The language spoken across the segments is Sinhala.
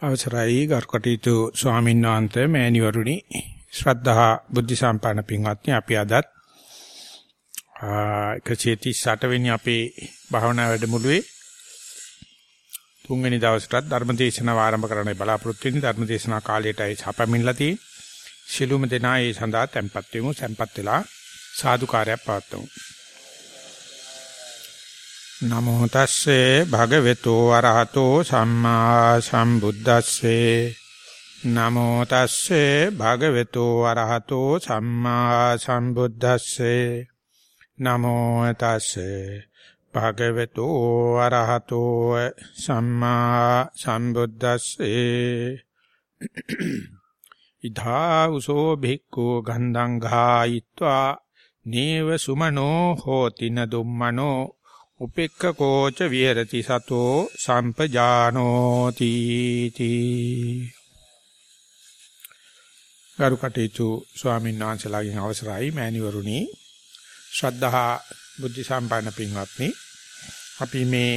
අවසරයි ගරුකටයුතු ස්වාමීන් වහන්සේ මෑණිවරුනි ශ්‍රද්ධා බුද්ධ සම්පන්න පින්වත්නි අපි අදත් 138 වෙනි අපේ භාවනා වැඩමුළුවේ තුන්වෙනි දවසටත් ධර්ම දේශනාව ආරම්භ කරන්න බලාපොරොත්තු වෙන ධර්ම දේශනා කාලයටයි සපමින්ලා තියෙන්නේ. ශිළුම දෙනා ඒ සඳහා tempත් වෙමු. tempත් වෙලා සාදුකාරයක් පවත්වමු. නමෝ තස්සේ භගවතු වරහතෝ සම්මා සම්බුද්දස්සේ. නමෝ තස්සේ භගවතු වරහතෝ සම්මා සම්බුද්දස්සේ. නමෝ තස්සේ භගවතු වරහතෝ සම්මා සම්බුද්දස්සේ. ඉධා උසෝ භික්ඛු ගන්ධං ඝායිत्वा නේව සුමනෝ හෝති න දුම්මනෝ. උපෙක්ඛකෝච විහෙරති සතෝ සම්පජානෝති තී. ගරුකටේතු ස්වාමීන් වහන්සේලාගෙන් අවසරයි මෑණිවරුනි. ශ්‍රද්ධහා බුද්ධ සම්පන්න පින්වත්නි අපි මේ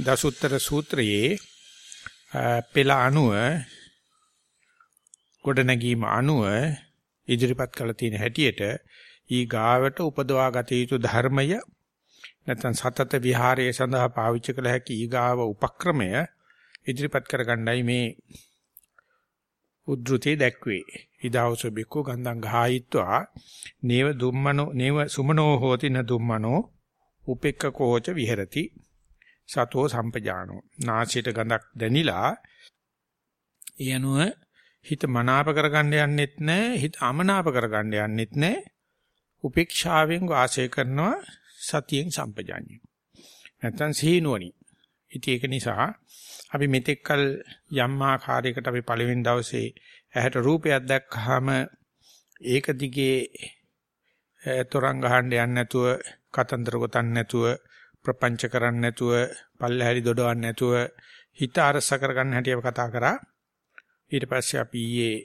දසුත්තර සූත්‍රයේ පෙළ අණුව ගොඩනැගීම අණුව ඉදිරිපත් කළ තියෙන හැටියට ඊ ගාවට උපදවා ගත යුතු ධර්මය නැත්නම් සතත විහාරයේ සඳහා පාවිච්චි කළ හැකි ඊගාව උපක්‍රමය ඉදිරිපත් කරගන්නයි මේ උද්ෘතේ දැක්වේ. ඉදාවස බිකු ගන්ධං ගහයිත්වා නේව දුම්මනෝ නේව සුමනෝ හෝති න දුම්මනෝ උපෙක්කකෝච විහෙරති සතෝ සම්පජානෝ. නාසයට ගඳක් දැනිලා එයනුව හිත මනාප කරගන්න යන්නෙත් නැහැ හිත අමනාප කරගන්න යන්නෙත් නැහැ උපේක්ෂාවෙන් වාසය කරනවා සතියෙන් සම්පජාඤ්ඤය. නැත්තම් සීනුවණි. ඉතින් ඒක නිසා අපි මෙතෙක්කල් යම් ආකාරයකට අපි පළවෙනි දවසේ ඇහැට රූපයක් දැක්කහම ඒක දිගේ තොරන් ගහන්න යන්නේ නැතුව කතන්දර ගොතන්න නැතුව ප්‍රපංච කරන්න නැතුව පල්ලහැලි දොඩවන්න නැතුව හිත අරස කරගන්න හැටි අපි කතා කරා ඊට පස්සේ අපි ඊයේ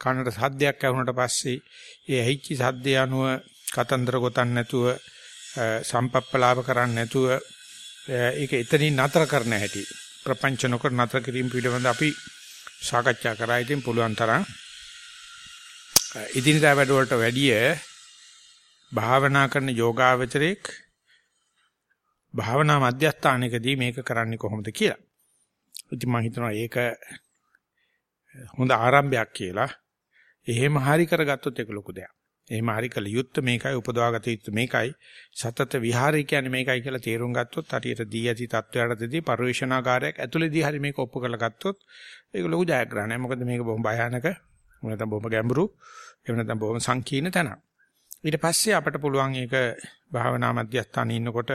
කනට සද්දයක් ඇහුනට පස්සේ ඒ ඇහිච්ච සද්දය අනුව කතන්දර ගොතන්න නැතුව සම්පප්පලාප කරන්නේ නැතුව ඒක එතනින් නතර කරන්න හැටි ප්‍රපංච නොකර නතර කිරීම පිළිබඳ අපි සාකච්ඡා කරා ඉතින් පුළුවන් තරම් ඉදිනදා වැඩ වලට වැඩිය භාවනා කරන යෝගාවචරයක් භාවනා මධ්‍යස්ථානයකදී මේක කරන්නේ කොහොමද කියලා. ඉතින් මම හිතනවා ඒක හොඳ ආරම්භයක් කියලා. එහෙම හරි කරගත්තොත් ඒක ලොකු දෙයක්. එහෙම හරි කළ යුත්තේ මේකයි උපදවාගත යුත්තේ මේකයි සතත විහාරය කියන්නේ මේකයි කියලා තේරුම් ගත්තොත් හරියට දී ඇති තත්වයටදී පරිවේශනාකාරයක් ඇතුළේදී හරි මේක ඔප්පු කරලා ගත්තොත් ඒක ලොකු ජයග්‍රහණයක්. මොකද මේක බොහොම භයානක එහෙම නැත්නම් බොහොම ගැඹුරු එහෙම නැත්නම් බොහොම සංකීර්ණ තැනක්. ඊට පස්සේ අපිට පුළුවන් ඒක භාවනා මධ්‍යස්ථානයේ ඉන්නකොට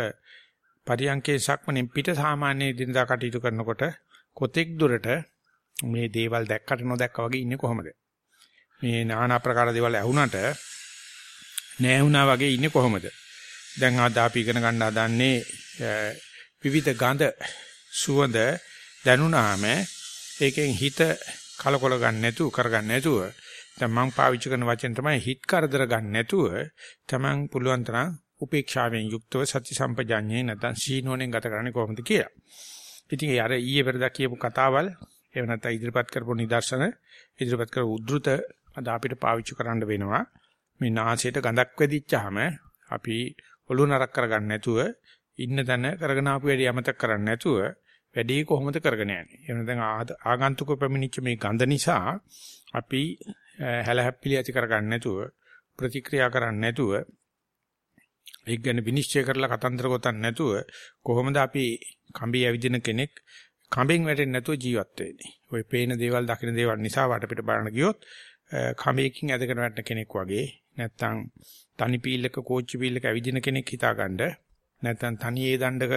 පරියංකේ සක්මණෙන් පිට සාමාන්‍ය දිනදා කටයුතු කරනකොට කොතෙක් දුරට මේ දේවල් දැක්කට නොදැක්කා වගේ ඉන්නේ කොහොමද? මේ নানা ආකාර දේවල් ඇහුණට නෑ වුණා වගේ ඉන්නේ කොහොමද? දැන් ආද අපි ඉගෙන ගන්න හදන්නේ විවිධ ගඳ සුවඳ දැනුණාම ඒකෙන් හිත කලකොල ගන්න නැතුව කරගන්න නැතුව දැන් මම පාවිච්චි කරන වචන තමයි හිත කරදර ගන්න නැතුව තමන් පුළුවන් තරම් උපේක්ෂාවෙන් යුක්තව සති සම්පජාඤ්ඤේ නැත්නම් සීනෝනෙන් ගත කරන්නේ කොහොමද කියලා. ඉතින් ඒ අර ඊයේ පෙරදා කියපු කතාවල් එහෙම නැත්නම් ඉදිරිපත් කරපු නිදර්ශන ඉදිරිපත් කරපු උද්ෘත අද අපිට පාවිච්චි කරන්න වෙනවා. මේ නාසයට ගඳක් වැදිච්චාම අපි ඔළුව නරක් කරගන්න නැතුව ඉන්න තැන කරගෙන ආපු වැඩි යමතක් කරන්නේ නැතුව වැඩේ කොහොමද කරගෙන යන්නේ. එහෙනම් දැන් ආගන්තුක පැමිණිච්ච මේ ගඳ නිසා අපි හැලහැප්පිලි ඇති කරගන්න නැතුව ප්‍රතික්‍රියා කරන්නේ නැතුව ඒක ගැන විනිශ්චය කරලා කතන්දර ගොතන්න නැතුව කොහොමද අපි කම්බි ඇවිදින කෙනෙක් කම්බෙන් වැටෙන්නේ නැතුව ජීවත් වෙන්නේ. ওই පේන දේවල් දකින දේවල් නිසා වටපිට බලන ගියොත් කම්බයකින් ඇදගෙන වැටෙන කෙනෙක් වගේ නැත්තම් තනි පීල්ලක කෝච්චි පීල්ලක ඇවිදින කෙනෙක් හිතාගන්න නැත්තම් තනියේ දණ්ඩක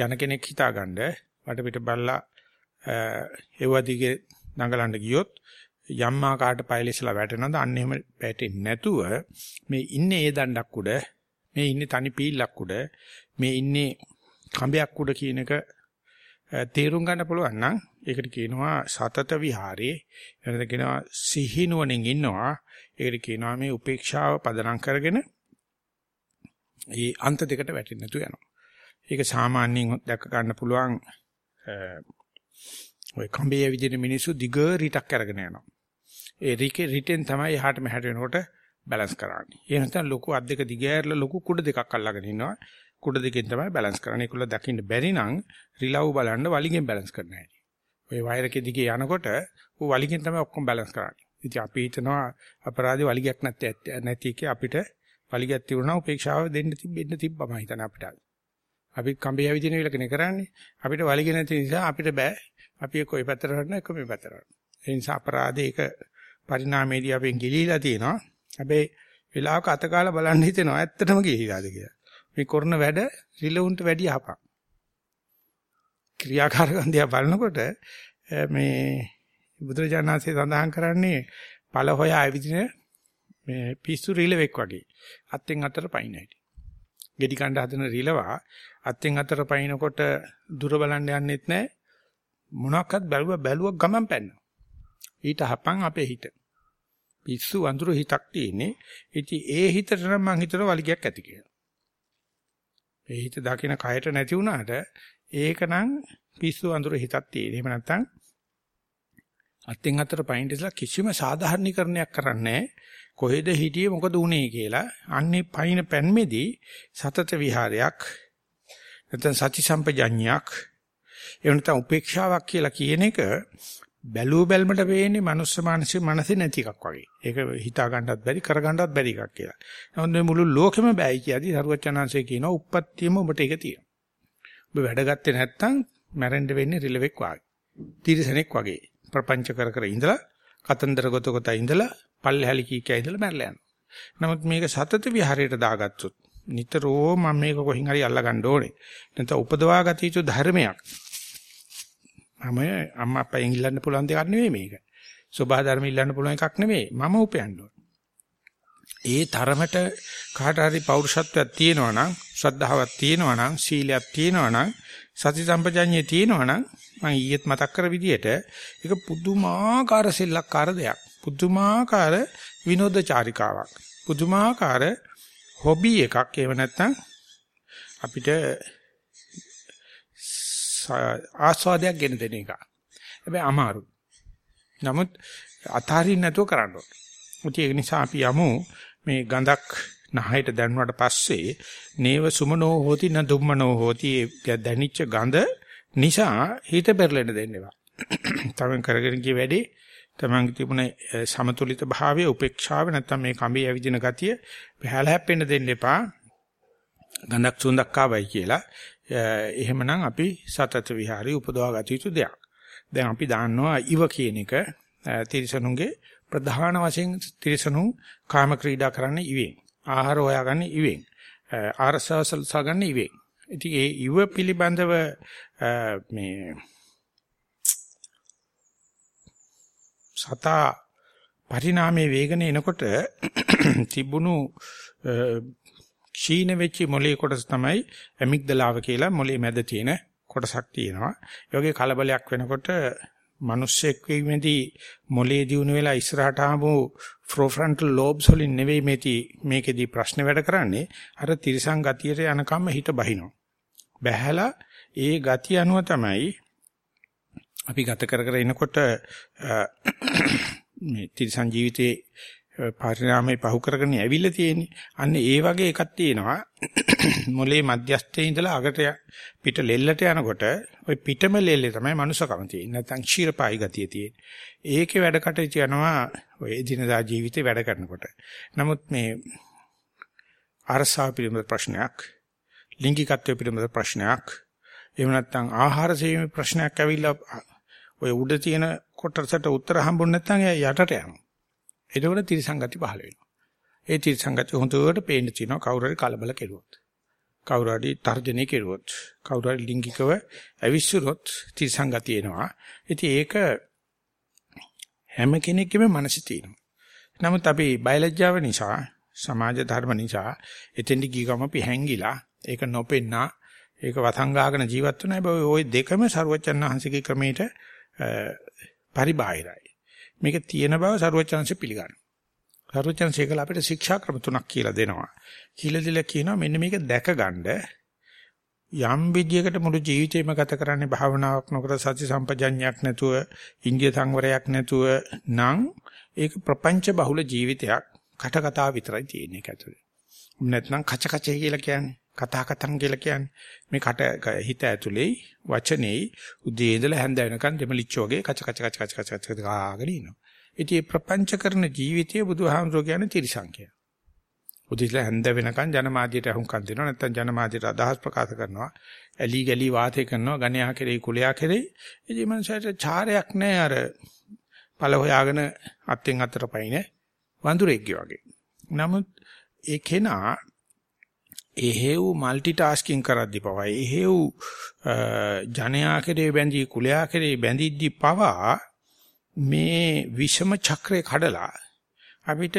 යන කෙනෙක් හිතාගන්න වටපිට බලලා ඒවදිගේ නඟලන්න ගියොත් යම් ආකාරයට පයලිසලා වැටෙනවද අන්න එහෙම වැටෙන්නේ නැතුව මේ ඉන්නේ ඒ දණ්ඩක් උඩ මේ ඉන්නේ තනි පීල්ලක් උඩ මේ ඉන්නේ කඹයක් උඩ කියන එක තේරුම් ගන්න පුළුවන් නම් ඒකට කියනවා සතත විහාරේ එනද කියනවා සිහිනුවණින් ඉන්නවා ඒකට කියනවා මේ උපේක්ෂාව පදනම් කරගෙන ඒ අන්ත දෙකට වැටෙන්නේ නැතු යනවා ඒක සාමාන්‍යයෙන් දැක ගන්න පුළුවන් ඔය කඹේ විදින මිනිස්සු දිග රිටක් අරගෙන යනවා. ඒ රිකේ රිටෙන් තමයි එහාට මෙහාට වෙනකොට බැලන්ස් කරන්නේ. ඒ නැත්නම් ලොකු අත් දෙක දිගෑරලා ලොකු කුඩ දෙකක් අල්ලගෙන ඉන්නවා. කුඩ දෙකෙන් තමයි බැලන්ස් කරන්නේ. ඒකුල දකින්න බැරි නම් රිලව් බලන්න වලිගෙන් බැලන්ස් කරන්න හැටි. ඔය වයර් එකේ දිගේ යනකොට ඌ වලිගෙන් තමයි ඔක්කොම බැලන්ස් කරන්නේ. ඉතින් අපි හිතනවා අපරාධේ වලිගයක් නැත්තේ නැති එකේ අපිට වලිගයක් තිබුණා උපේක්ෂාව දෙන්න තිබෙන්න තිබ්බම හිතන අපිට. අපි කම්බේ යවිදින විලකනේ කරන්නේ. අපිට වලිග නැති නිසා අපිට බෑ. අපි කොයි පැත්තට හරන එක මේ පැත්තට හරන. ඒ නිසා අපරාධේ ඒක පරිණාමයේදී අපෙන් ගිලිලා තියෙනවා. හැබැයි වෙලාවක අතකාලා බලන්න හිතෙනවා ඇත්තටම ගිලිලාද කියලා. මේ කරන වැඩ රිලවුන්ට වැඩි යහපක්. ක්‍රියාකාරකම් දිහා බලනකොට මේ බුදුරජාණන්සේ සඳහන් කරන්නේ ඵල හොයා ඇවිදින මේ පිස්සු රිලෙවෙක් වගේ. අත්ෙන් අතට පයින් හැටි. ගෙඩි කණ්ඩ හදන රිලවා අත්ෙන් අතට පයින්නකොට දුර බලන්න යන්නෙත් නැහැ. මොනක්වත් බැලුව බැලුව ගමන් පැන්නා. ඊට හපන් අපේ හිත. පිස්සු වඳුරු හිතක් තියෙන්නේ. ඉතින් ඒ හිතට නම් මං හිතනවා වලිගයක් ඇති කියලා. ඒ හිත දකින කයට නැති වුණාට ඒකනම් පිස්සු වඳුරු හිතක් තියෙන. එහෙම නැත්නම් අත්ෙන් අතට පයින් ඉස්සලා කිසිම සාධාරණීකරණයක් කරන්නේ කොහෙද හිටියේ මොකද උනේ කියලා අන්නේ පයින් පැන්මේදී සතත විහාරයක් නැත්නම් සති සම්පජඤ්ඤයක් එහෙම නැත්නම් උපේක්ෂාවක් කියලා කියන එක බැලුව බැලමට වෙන්නේ මනුස්ස මානසික මනසේ නැති එකක් වගේ. ඒක හිතා ගන්නවත් බැරි කර ගන්නවත් බැරි එකක් කියලා. නමුත් මේ මුළු ලෝකෙම බෑයි කියදී සරුවචනාංශය කියනවා උප්පත්තියම ඔබට ඒක තියෙනවා. ඔබ වැඩ ගත්තේ නැත්නම් මැරෙන්න වෙන්නේ රිලෙවෙක් වගේ. තිරිසනෙක් වගේ. ප්‍රපංච කර කර ඉඳලා කතන්දර ගොත ගොත ඉඳලා පල්ලෙහාලි කී කිය ඉඳලා මැරලා යනවා. නමුත් මේක සතත විහාරයට දාගත්තොත් නිතරම මම මේක කොහින් හරි අල්ලා ගන්න ඕනේ. නැත්නම් උපදවා ගත යුතු ධර්මයක්. මම අම්මා අප්පෙන් ඉල්ලන්න පුළුවන් දෙයක් නෙවෙයි මේක. සෝභා ධර්ම ඉල්ලන්න පුළුවන් එකක් නෙවෙයි. මම උපයන්න ඒ තරමට කාට හරි පෞරුෂත්වයක් තියෙනවා නම්, ශ්‍රද්ධාවක් තියෙනවා නම්, සීලයක් තියෙනවා නම්, සති සම්පජඤ්ඤය තියෙනවා නම් මම ඊයේත් මතක් කර විදිහට ඒක පුදුමාකාර සෙල්ලක්කාර දෙයක්. පුදුමාකාර විනෝද චාරිකාවක්. පුදුමාකාර හොබි එකක්. ඒව නැත්තම් අපිට ආස්වාදයක් ගෙන දෙන එක. හැබැයි අමාරු. නමුත් අතාරින්න නැතුව කරන්න ඕනේ. ඒ නිසා අපි යමු මේ ගඳක් නහයට දැනුණාට පස්සේ නේව සුමනෝ හෝති න දුම්මනෝ හෝති දැනිච්ච ගඳ නිසා හිත පෙරලෙන්න දෙන්න එපා. තමන් කරගෙන ගිය වැඩේ තමන් තිබුණ සමතුලිත භාවයේ උපේක්ෂාව නැත්තම් මේ කඹේ ඇවිදින ගතිය පහළ හැප්පෙන්න දෙන්න එපා. ගඳක් සුවඳක් ආවයි කියලා එහෙමනම් අපි සතත විහාරي උපදවා ගත යුතු දෙයක්. දැන් අපි දාන්නවා ඉව කියන එක තිරිසනුන්ගේ ප්‍රධාන වශයෙන් තිරිසනුන් කාම ක්‍රීඩා කරන්නේ ඉවෙන්. ආහාර හොයාගන්නේ ඉවෙන්. ආරසවසල් සාගන්නේ ඉවෙන්. ඉතින් ඒ ඉව පිළිබඳව මේ සතා පරිණාමයේ වේගන එනකොට තිබුණු ක්ෂීණ වෙච්ච මොලේ කොටස තමයි ඇමිග්දලාව කියලා මොලේ මැද තියෙන කොටසක් තියෙනවා. ඒ වගේ කලබලයක් වෙනකොට මිනිස්සෙක් වෙීමේදී මොලේ දියුණු වෙලා ඉස්සරහට ආපු ප්‍රොෆ්‍රන්ටල් ලෝබ්ස් වලින් නෙවෙයි මේටි මේකෙදී ප්‍රශ්න වැඩ කරන්නේ අර තිරසං ගතියට යනකම් හිත බහිනවා. බැහැලා ඒ ගතිය අනුව තමයි අපි ගත කර කර එනකොට මේ තිරසං ජීවිතේ පරිණාමය පහු කරගෙන ඇවිල්ලා තියෙන්නේ. අන්න ඒ වගේ එකක් තියෙනවා. මොලේ මධ්‍යස්ථයේ ඉඳලා අගට පිට ලෙල්ලට යනකොට ওই පිටම ලෙල්ලේ තමයි මනුස්සකම තියෙන්නේ. නැත්නම් ක්ෂීරපායි ගතිය තියෙන්නේ. ඒකේ වැඩ කටයුතු යනවා ඔය එදිනදා ජීවිතේ වැඩ කරනකොට. නමුත් මේ අරසා පිළිබඳ ප්‍රශ්නයක්, ලිංගිකත්වය පිළිබඳ ප්‍රශ්නයක්, එහෙම නැත්නම් ආහාර සේවීමේ ප්‍රශ්නයක් ඇවිල්ලා ඔය උඩ තියෙන කොටසට උත්තර හම්බුනේ නැත්නම් යටට යනවා. එතකොට තිරිසංගති පහළ වෙනවා. ඒ තිරිසංගති හොඳට පේන්න තියෙනවා කවුරු හරි කලබල කෙරුවොත්. කවුරු හරි තර්ජනය කෙරුවොත්, කවුරු හරි ලිංගිකව ඇවිස්සුනොත් තිරිසංගති එනවා. ඉතින් ඒක හැම කෙනෙක්ගේම මනසේ තියෙනවා. නමුත් අපි බයලජ්ජාව නිසා, සමාජ ධර්ම නිසා එතෙන්දි ගිය ගම අපි හැංගිලා ඒක නොපෙන්නා ඒක වසංගාගෙන ජීවත් වෙන හැබැයි ওই දෙකම ਸਰුවචන් වහන්සේගේ ක්‍රමයට පරිබාහිරයි. මේක තියෙන බව සරුවචනංශ පිළිගන්නවා. සරුවචනංශය කල අපිට ශික්ෂා ක්‍රම තුනක් කියලා දෙනවා. කියලා දීලා කියනවා මෙන්න මේක දැකගන්න යම් විදියකට මුළු ජීවිතේම ගත කරන්නේ භාවනාවක් නොකර සති සම්පජඤ්ඤයක් නැතුව ඉන්දිය සංවරයක් නැතුව නම් ඒක ප්‍රපංච බහුල ජීවිතයක් කට කතා විතරයි තියෙන්නේ ඒක ඇතුලේ. නැත්නම් කච කච කියලා කියන්නේ කතා කතන් කියලා කියන්නේ මේ කට හිත ඇතුලේ වචනේ උදේ ඉඳලා හැන්ද වෙනකන් දෙමලිච්ච වගේ කච කච කච කච කච කච ගාගෙන ඉනවා. ඉතින් මේ ප්‍රපංච කරන ජීවිතයේ බුදුහාමුදුරුවෝ කියන්නේ තිරිසංකය. උදේලා හැන්ද වෙනකන් ජනමාධ්‍යයට අහුම්කම් දෙනවා නැත්නම් ජනමාධ්‍යයට අදහස් ප්‍රකාශ කරනවා. ඇලි ගලි වාතය කරනවා ගණයා කෙරේ කුලයා කෙරේ. ඉතින් මනසට චාරයක් නැහැ අර පළ හොයාගෙන අත්ෙන් අතට පයින් වඳුරෙක්ගේ වගේ. නමුත් ඒ කෙනා එහෙව් মালටි ටාස්කින් කරද්දි පවා එහෙව් ජනයා කෙරේ බැඳී කුලයා කෙරේ බැඳිද්දි පවා මේ විෂම චක්‍රය කඩලා අපිට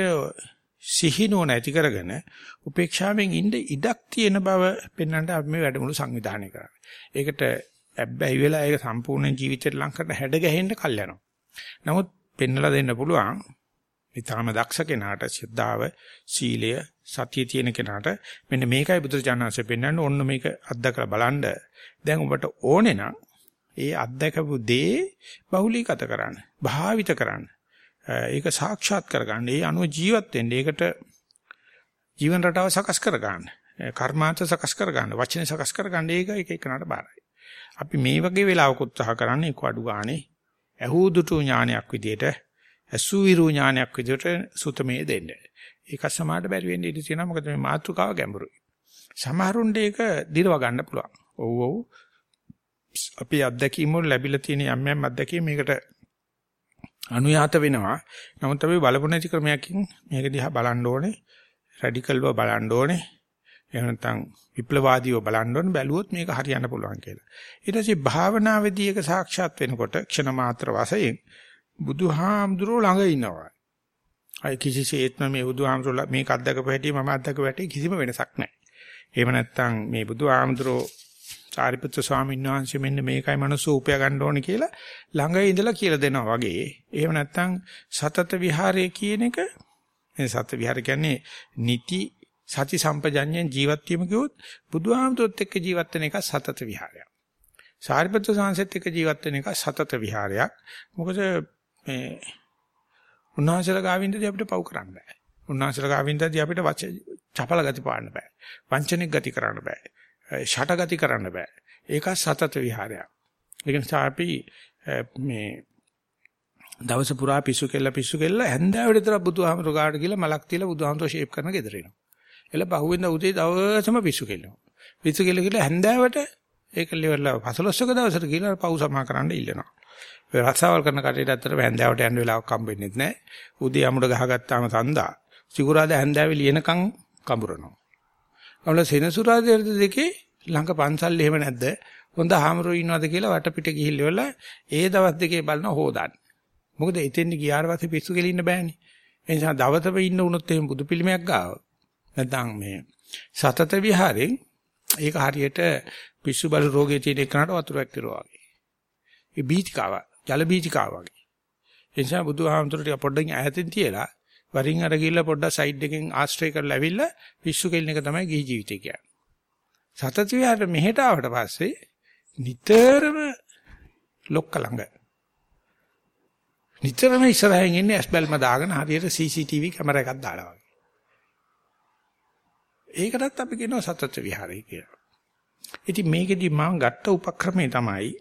සිහිනුවන ඇති කරගෙන උපේක්ෂාවෙන් ඉන්න ඉඩක් තියෙන බව පෙන්වන්නට අපි මේ වැඩමුළු සංවිධානය කරන්නේ. ඒකට ඇබ්බැහි වෙලා ඒක සම්පූර්ණ ජීවිතේට ලං කරලා හැඩ ගැහෙන්න කල් යනවා. නමුත් පෙන්වලා දෙන්න පුළුවන් ඊටාම දක්ෂ කෙනාට ශ්‍රද්ධාව, සීලය, සතිය තියෙන කෙනාට මෙන්න මේකයි බුදුරජාණන්සේ පෙන්වන්නේ ඕන්න මේක අත්දකලා බලන්න. දැන් ඔබට ඕනේ නම් ඒ අත්දකපු දේ බහුලීගත කරන්න, භාවිත කරන්න. ඒක සාක්ෂාත් කරගන්න. ඒ අනුව ජීවත් වෙන්න. ඒකට ජීවන රටාව සකස් කරගන්න. කර්මාන්ත සකස් කරගන්න. වචන සකස් කරගන්න. ඒක එක එකනට බාරයි. අපි මේ වගේ වෙලාවක උත්සාහ කරන්නේ එක්ක අඩු ගානේ ඇහූදුතු ඥානයක් විදියට අසුවිරු ඥානයක් විදියට සුතමේ දෙන්න. ඒක සමාඩ බැරි වෙන්න ඉඩ තියෙනවා මොකද මේ මාතෘකාව ගැඹුරුයි. සමහරුන්ට ඒක දිරව ගන්න පුළුවන්. ඔව් ඔව්. අපි අත්දැකීම් වල ලැබිලා තියෙන යම් යම් අත්දැකීම් මේකට අනුයාත වෙනවා. නමුත් අපි බලපො නැති ක්‍රමයකින් මේක දිහා බලන්න ඕනේ. රැඩිකල්ව බලන්න ඕනේ. එහෙම නැත්නම් විප්ලවවාදීව බලන්න ඕනේ බැලුවොත් මේක හරියන්න පුළුවන් කියලා. ඊට පස්සේ භාවනාවේදී ඒක සාක්ෂාත් වෙනකොට ක්ෂණ මාත්‍ර වශයෙන් බුදුහාමුදුරුවෝ ළඟ ඉන්නවා. අය කිසිසේත්ම මේ බුදුහාමුදුරුවෝ මේක අත්දකපු හැටි මම අත්දකපු හැටි කිසිම වෙනසක් නැහැ. එහෙම නැත්නම් මේ බුදුහාමුදුරුවෝ සාරිපුත්‍ර ස්වාමීන් වහන්සේ මෙන්න මේකයි මනස උපය ගන්න ඕනේ කියලා ළඟ ඉඳලා කියලා දෙනවා වගේ. එහෙම නැත්නම් සතත විහාරය කියන එක මේ සතත විහාර කියන්නේ නිති සති සම්පජඤ්ඤයෙන් ජීවත් වීම කිව්වොත් බුදුහාමුදුරුවොත් එක්ක ජීවත් වෙන එක සතත විහාරයක්. සාරිපුත්‍ර සංසෙත් එක්ක ජීවත් වෙන එක සතත විහාරයක්. මොකද මේ උන්වහන්සේලා ගාවින්දදී අපිට පව් කරන්න බෑ. උන්වහන්සේලා ගාවින්දදී අපිට චපල ගති පාන්න බෑ. වංචනික ගති කරන්න බෑ. ෂට ගති කරන්න බෑ. ඒක සතත විහාරයක්. ඒක නිසා අපි මේ දවස පුරා පිස්සු කෙල්ල පිස්සු කෙල්ල හැන්දෑවට විතර බුදුහාමර ගාඩ කියලා මලක් තියලා බුදුහාමර ෂේප් කරන ගෙදර එනවා. එළ පහුවෙන්ද උදේ දවසම පිස්සු කෙල්ලනවා. පිස්සු කෙල්ල කියලා හැන්දෑවට ඒක ලෙවලා පසලොස්සක දවසට කියලා පව් සමා කරන්න ඉල්ලනවා. ඒ රස්සාවල් කරන කටේට ඇත්තට හැන්දෑවට යන්න වෙලාවක් හම්බෙන්නේ නැහැ. උදේ අමුඩ ගහගත්තාම සඳා සිකුරාදා හැන්දෑවේ ලියනකම් කඹරනවා. අවල සෙනසුරාදා දෙකේ ළඟ පන්සල් එහෙම නැද්ද? හොඳ හාමුදුරුවෝ ඉන්නවද කියලා වටපිට ගිහිල්ලා ඒ දවස් දෙකේ බලන හොදාන්න. මොකද එතෙන් ගියාට පස්සේ පිස්සු කෙලින්න බෑනේ. ඒ නිසා දවසම ඉන්න උනොත් එහෙම බුදු පිළිමයක් ගාව. නැත්නම් මේ සතත විහාරෙන් ඒක හරියට පිස්සු බල රෝගයේ තියෙන එකනට වතුරක් කිරුවා වගේ. ඒ බීචිකාව, ජල බීචිකාව වගේ. ඒ නිසා බුදුහාමුදුරුවෝ ටික පොඩ්ඩක් ඈතින් තියලා වරින් අර ගිහිල්ලා පොඩ්ඩක් සයිඩ් එකෙන් ආශ්‍රය කරලා ඇවිල්ලා පිස්සු කෙලින එක තමයි ගිහි ජීවිතය කියන්නේ. සතත විහාරට මෙහෙට ආවට පස්සේ නිතරම ලොක්ක ළඟ නිතරම ඉස්සරහින් ඉන්නේ ඇස් බැල්ම දාගෙන හරියට CCTV කැමරා එකක් දාලා වගේ. ඒකටත් අපි කියනවා සතත විහාරය කියලා. ඉතින් මේකෙදි මම ගත්ත උපක්‍රමය තමයි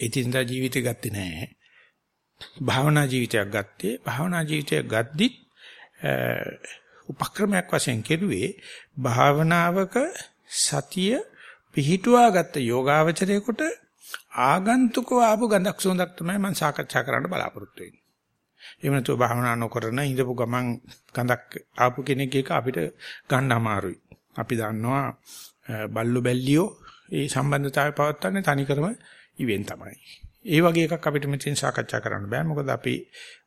ඉතින්දා ජීවිතය ගත්තේ නෑ. භාවනා ජීවිතයක් ගත්තේ. භාවනා ජීවිතයක් ගද්දිත් උපක්‍රමයක් වශයෙන් කෙරුවේ භාවනාවක සතිය පිහිටුවාගත්ත යෝගාවචරයේකට ආගන්තුකව ආපු ගඳක් සුවඳක් තමයි මම සාකච්ඡා කරන්න බලාපොරොත්තු වෙන්නේ. එහෙම නැතුව භාවනා නොකරන ඉඳපු ගමන් ගඳක් ආපු කෙනෙක් එක අපිට ගන්න අමාරුයි. අපි දන්නවා බල්ලු බැල්ලියෝ ඒ සම්බන්ධතාවය පවත්වන්නේ තනිකරම ඉවෙන් තමයි. ඒ වගේ එකක් අපිට මෙතෙන් සාකච්ඡා කරන්න බෑ. මොකද අපි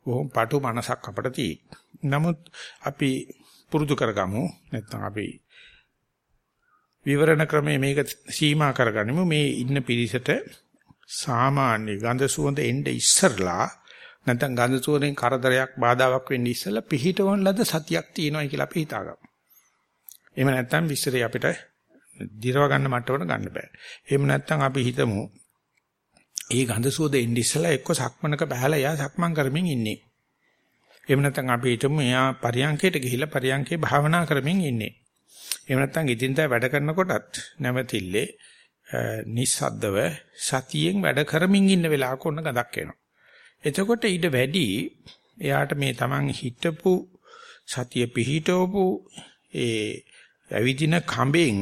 බොහොම පාටු මනසක් අපිට තියෙයි. නමුත් අපි පුරුදු කරගමු. නැත්නම් අපි විවරණ ක්‍රමයේ මේක සීමා කරගනිමු. මේ ඉන්න පිරිසට සාමාන්‍ය ගඳ සුවඳ එnde ඉස්සරලා නැත්නම් ගඳ සුවඳෙන් කරදරයක් බාධාවක් වෙන්නේ ඉස්සලා පිහිටවන ලද සතියක් තියෙනවා කියලා අපි හිතාගමු. එහෙම නැත්නම් විස්තරේ අපිට දිරව ගන්න මට්ටමට ගන්න බෑ. එහෙම නැත්නම් අපි හිතමු ඒ ගඳ සුවඳ එන්නේ ඉස්සලා එක්ක සක්මනක බහැලා යා සක්මන් කරමින් ඉන්නේ. එහෙම නැත්නම් අපි හිතමු එයා පරියන්කයට ගිහිල්ලා පරියන්කේ භාවනා කරමින් ඉන්නේ. එහෙම නැත්නම් ඉදින්දා වැඩ කරනකොටත් නැවතිල්ලේ නිස්සද්දව සතියෙන් වැඩ කරමින් ඉන්න වෙලාවක ඔන්න ගඳක් එනවා. එතකොට ඊට වැඩි එයාට මේ Taman හිටපු සතිය පිහිටවපු ඒ ඇවිදින කඹෙන්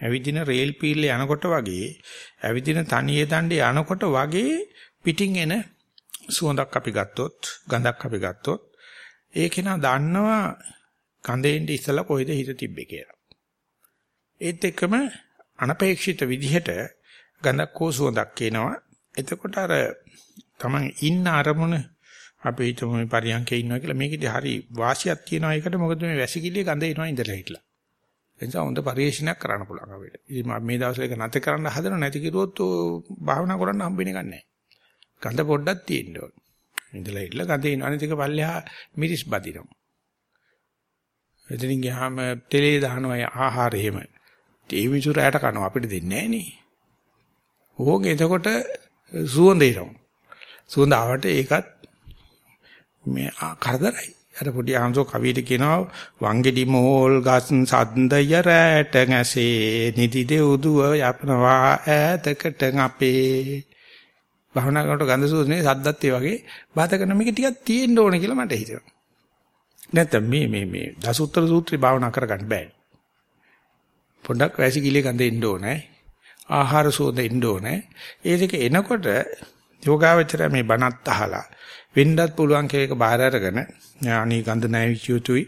ඇවිදින රේල් පීල්ල යනකොට වගේ ඇවිදින තනියේ දණ්ඩේ යනකොට වගේ පිටින් එන සුවඳක් අපි ගත්තොත් ගඳක් අපි ගත්තොත් ඒ කෙනා දන්නවා ගඳෙන් ඉස්සලා කොහෙද හිත තිබ්බේ කියලා. ඒත් එක්කම අනපේක්ෂිත විදිහට ගඳක් හෝ සුවඳක් එනවා. එතකොට අර තමන් ඉන්න අරමුණ අපි හිතමු මේ පරියන්කේ ඉන්නවා කියලා මේකෙදි හරි වාසියක් තියෙනවා ඒකට මොකද මේ වැසිකිළිය ගඳ එනවා ඉඳලා හිටලා. ඒ නිසා හොඳ පරිශීලනයක් කරන්න පුළුවන් අපිට. ඉතින් මම මේ දවස්වල ඒක නැති කරන්න හදන නැති කිරුවොත් භාවනා කරන්න හම්බෙන්නේ නැහැ. ගඳ පොඩ්ඩක් තියෙන්න ඕන. ඉඳලා හිටලා ගඳ එන අනිත් එක පල්ලෙහා මිරිස් බදිනවා. එතනින් ගියාම තෙලේ දානවා ආහාර එහෙම. ඒ මිසු රැයට කනවා අපිට දෙන්නේ නැහැ නේ. ඕක එතකොට සුවඳ එනවා. සුවඳ ආවට ඒකත් මේ කරදරයි. අර පොඩි ආන්සෝ කවියට කියනවා වංගෙඩි මෝල් ගස් සද්දය රැට නැසේ නිදි දෙව්දුව යපනවා ඈතකට අපේ භවනා කරනකොට ගඳ සුවඳනේ සද්දත් ඒ වගේ බාධා කරන මේක ටිකක් තියෙන්න ඕන කියලා මට හිතෙනවා. නැත්නම් මේ මේ මේ දසුත්තර සූත්‍රය භාවනා කරගන්න බෑ. පොඩ්ඩක් වැසිකිළිය ගඳ එන්න ඕනේ. ආහාර සුවඳ එන්න ඕනේ. ඒ දෙක එනකොට යෝගාවචරය මේ බණත් අහලා වෙන්නත් පුළුවන් කේක බාහිර අරගෙන අනී ගඳ නැවිච යුතුයි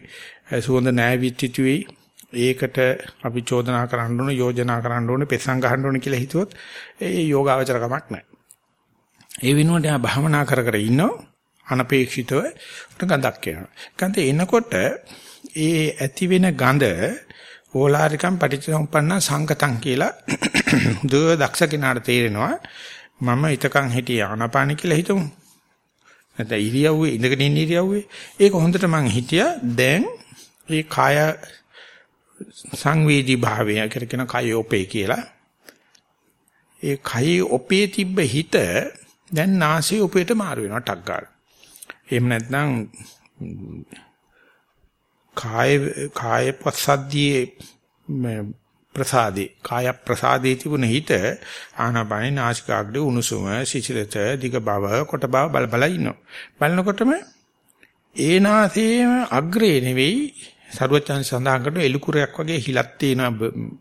සුවඳ නැවිච යුතුයි ඒකට අපි චෝදනා කරන්න ඕන යෝජනා කරන්න ඕන පෙසම් ගහන්න ඕන කියලා හිතුවොත් ඒ යෝගාවචර කමක් නැහැ. ඒ වෙනුවට යා භාවනා කර කර ඉන්නෝ අනපේක්ෂිතව ගඳක් එනවා. ගඳ එනකොට ඒ ඇති වෙන ගඳ ඕලාරිකම් පටිච්චසමුප්පන්න සංකතං කියලා දුව දක්ෂ කෙනාට තේරෙනවා. මම ඊතකන් හිටිය ආනාපාන කියලා හිතමු. නැත්නම් ඉරියව්වේ ඉඳගෙන ඉන්න ඉරියව්වේ. ඒක හොඳට මං හිටියා. දැන් ඒ කාය සංවේදී භාවය කියන කය ඔපේ කියලා. ඒ කය ඔපේ තිබ්බ හිත දැන් නාසයේ ඔපේට මාරු වෙනවා ටක් ගාලා. එහෙම නැත්නම් කාය කාය පස්සද්ධියේ ප්‍රසාදේ. කාය ප්‍රසාදේ තිබුණ හිත ආනාපානේ නාසිකාග්‍රේ උණුසුම සිසිලත දිග බව කොට බව බල බල ඉන්නවා. බලනකොටම ඒ නාසයේම අග්‍රේ නෙවෙයි සරුවචන් සඳහන් කරන එලුකුරයක් වගේ හිලක් තියෙන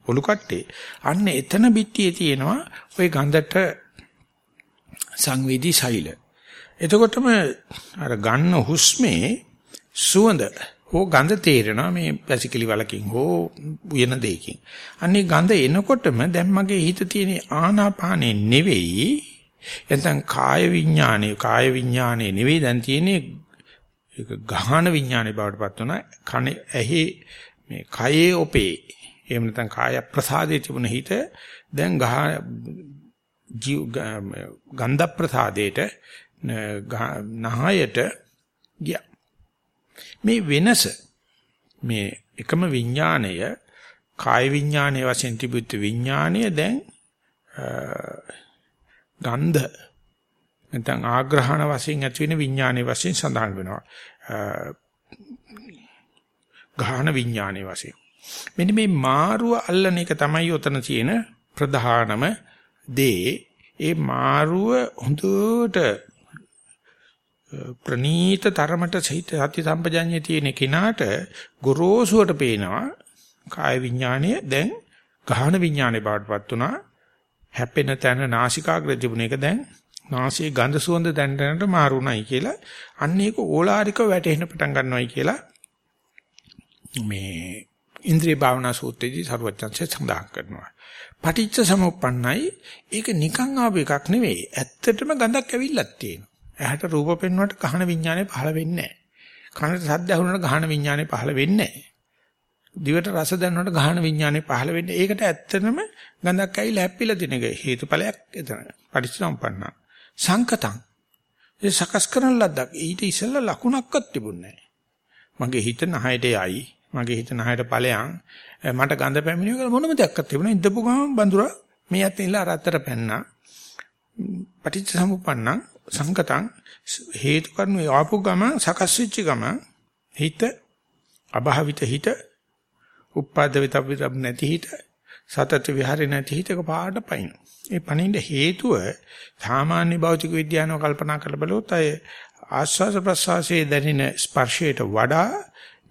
පොලු කට්ටේ. අන්න එතන පිටියේ තියෙනවා ওই ගඳට සංවේදී ශෛල එතකොටම අර ගන්න හුස්මේ සුවඳ හෝ ගඳ තේරෙනවා මේ පැසිකිලි වලකින් හෝ උයන දෙයකින්. අන්නේ ගඳ එනකොටම දැන් මගේ හිත තියෙන ආනාපානේ නෙවෙයි එතන කාය විඥානේ කාය විඥානේ නෙවෙයි. දැන් තියෙන්නේ ඒක ගහන විඥානේ බවට පත් වුණා. කනේ ඇහි මේ කයේ ඔපේ. එහෙම නැත්නම් කාය ප්‍රසාදයේ තිබුණ හිත දැන් ගහ ගන්ධ ප්‍රසාදයට නහයට ගියා. මේ වෙනස මේ එකම විඥාණය කාය විඥානයේ වශයෙන් තිබුත් විඥාණය දැන් ගන්ධ නැත්නම් ආග්‍රහණ වශයෙන් ඇති වෙන විඥානයේ වශයෙන් සඳහන් වෙනවා. ගාහන විඥානයේ වශයෙන්. මෙන්න මේ මාරුව අල්ලන එක තමයි උතන තියෙන ප්‍රධානම දේ. ඒ මාරුව හොඳට ප්‍රනීත තරමට සහිත සති සම්පජඤ්ඤය තියෙන කෙනාට ගොරෝසුවට පේනවා කාය විඥාණය. දැන් ගහන විඥානේ බවටපත් උනා හැපෙන තැන නාසිකාග්‍ර තිබුණ එක දැන් නාසයේ ගඳ සුවඳ දැන් දැනට මාරුණයි කියලා. අන්න ඒක ඕලාරිකව වැටෙන්න පටන් ගන්නවයි කියලා මේ ඉන්ද්‍රිය භාවනා සූත්‍රයේදී සරුවචන්සේ සඳහන් කරනවා. පටිච්ච සමුප්පන්නයි. ඒක නිකන් ආව එකක් නෙවෙයි. ඇත්තටම ගඳක් ඇවිල්ලක් තියෙනවා. ඇහැට රූප පෙන්වන්නට ගහන විඥානය පහළ වෙන්නේ නැහැ. කනට ශබ්ද ඇහුනට ගහන විඥානය පහළ වෙන්නේ නැහැ. දිවට රස දැනනට ගහන විඥානය පහළ වෙන්නේ. ඒකට ඇත්තටම ගඳක් ඇවිල්ලා හැප්පිලා දෙන එක හේතුඵලයක් එතන. පටිච්චසමුප්පන්න. සංකතං. ඒ සකස් කරන ලද්දක් ඊට ඉස්සෙල්ලා ලකුණක්වත් තිබුණේ නැහැ. මගේ හිත නහයට යයි. මගේ හිත නහයට ඵලයන් මට ගඳ පැමිණිය කියලා මොනම දෙයක් තිබුණා ඉඳපු ගමන් බඳුරා මේ අතින් ඉල්ල අර අතර පැන්නා පටිච්ච සමුප්පන්න සංකතං හේතු කරනු ආපු ගම සකස් වෙච්ච ගම හිත අභාවිත හිත උප්පාද විතබ්බ නැති හිත සතත විහාරේ නැති හිතක පාඩ පයින්. ඒ පණින්න හේතුව සාමාන්‍ය භෞතික විද්‍යාවන කල්පනා කරලා බලුවොත් අය ආස්වාස ප්‍රසවාසයේ දැනෙන ස්පර්ශයට වඩා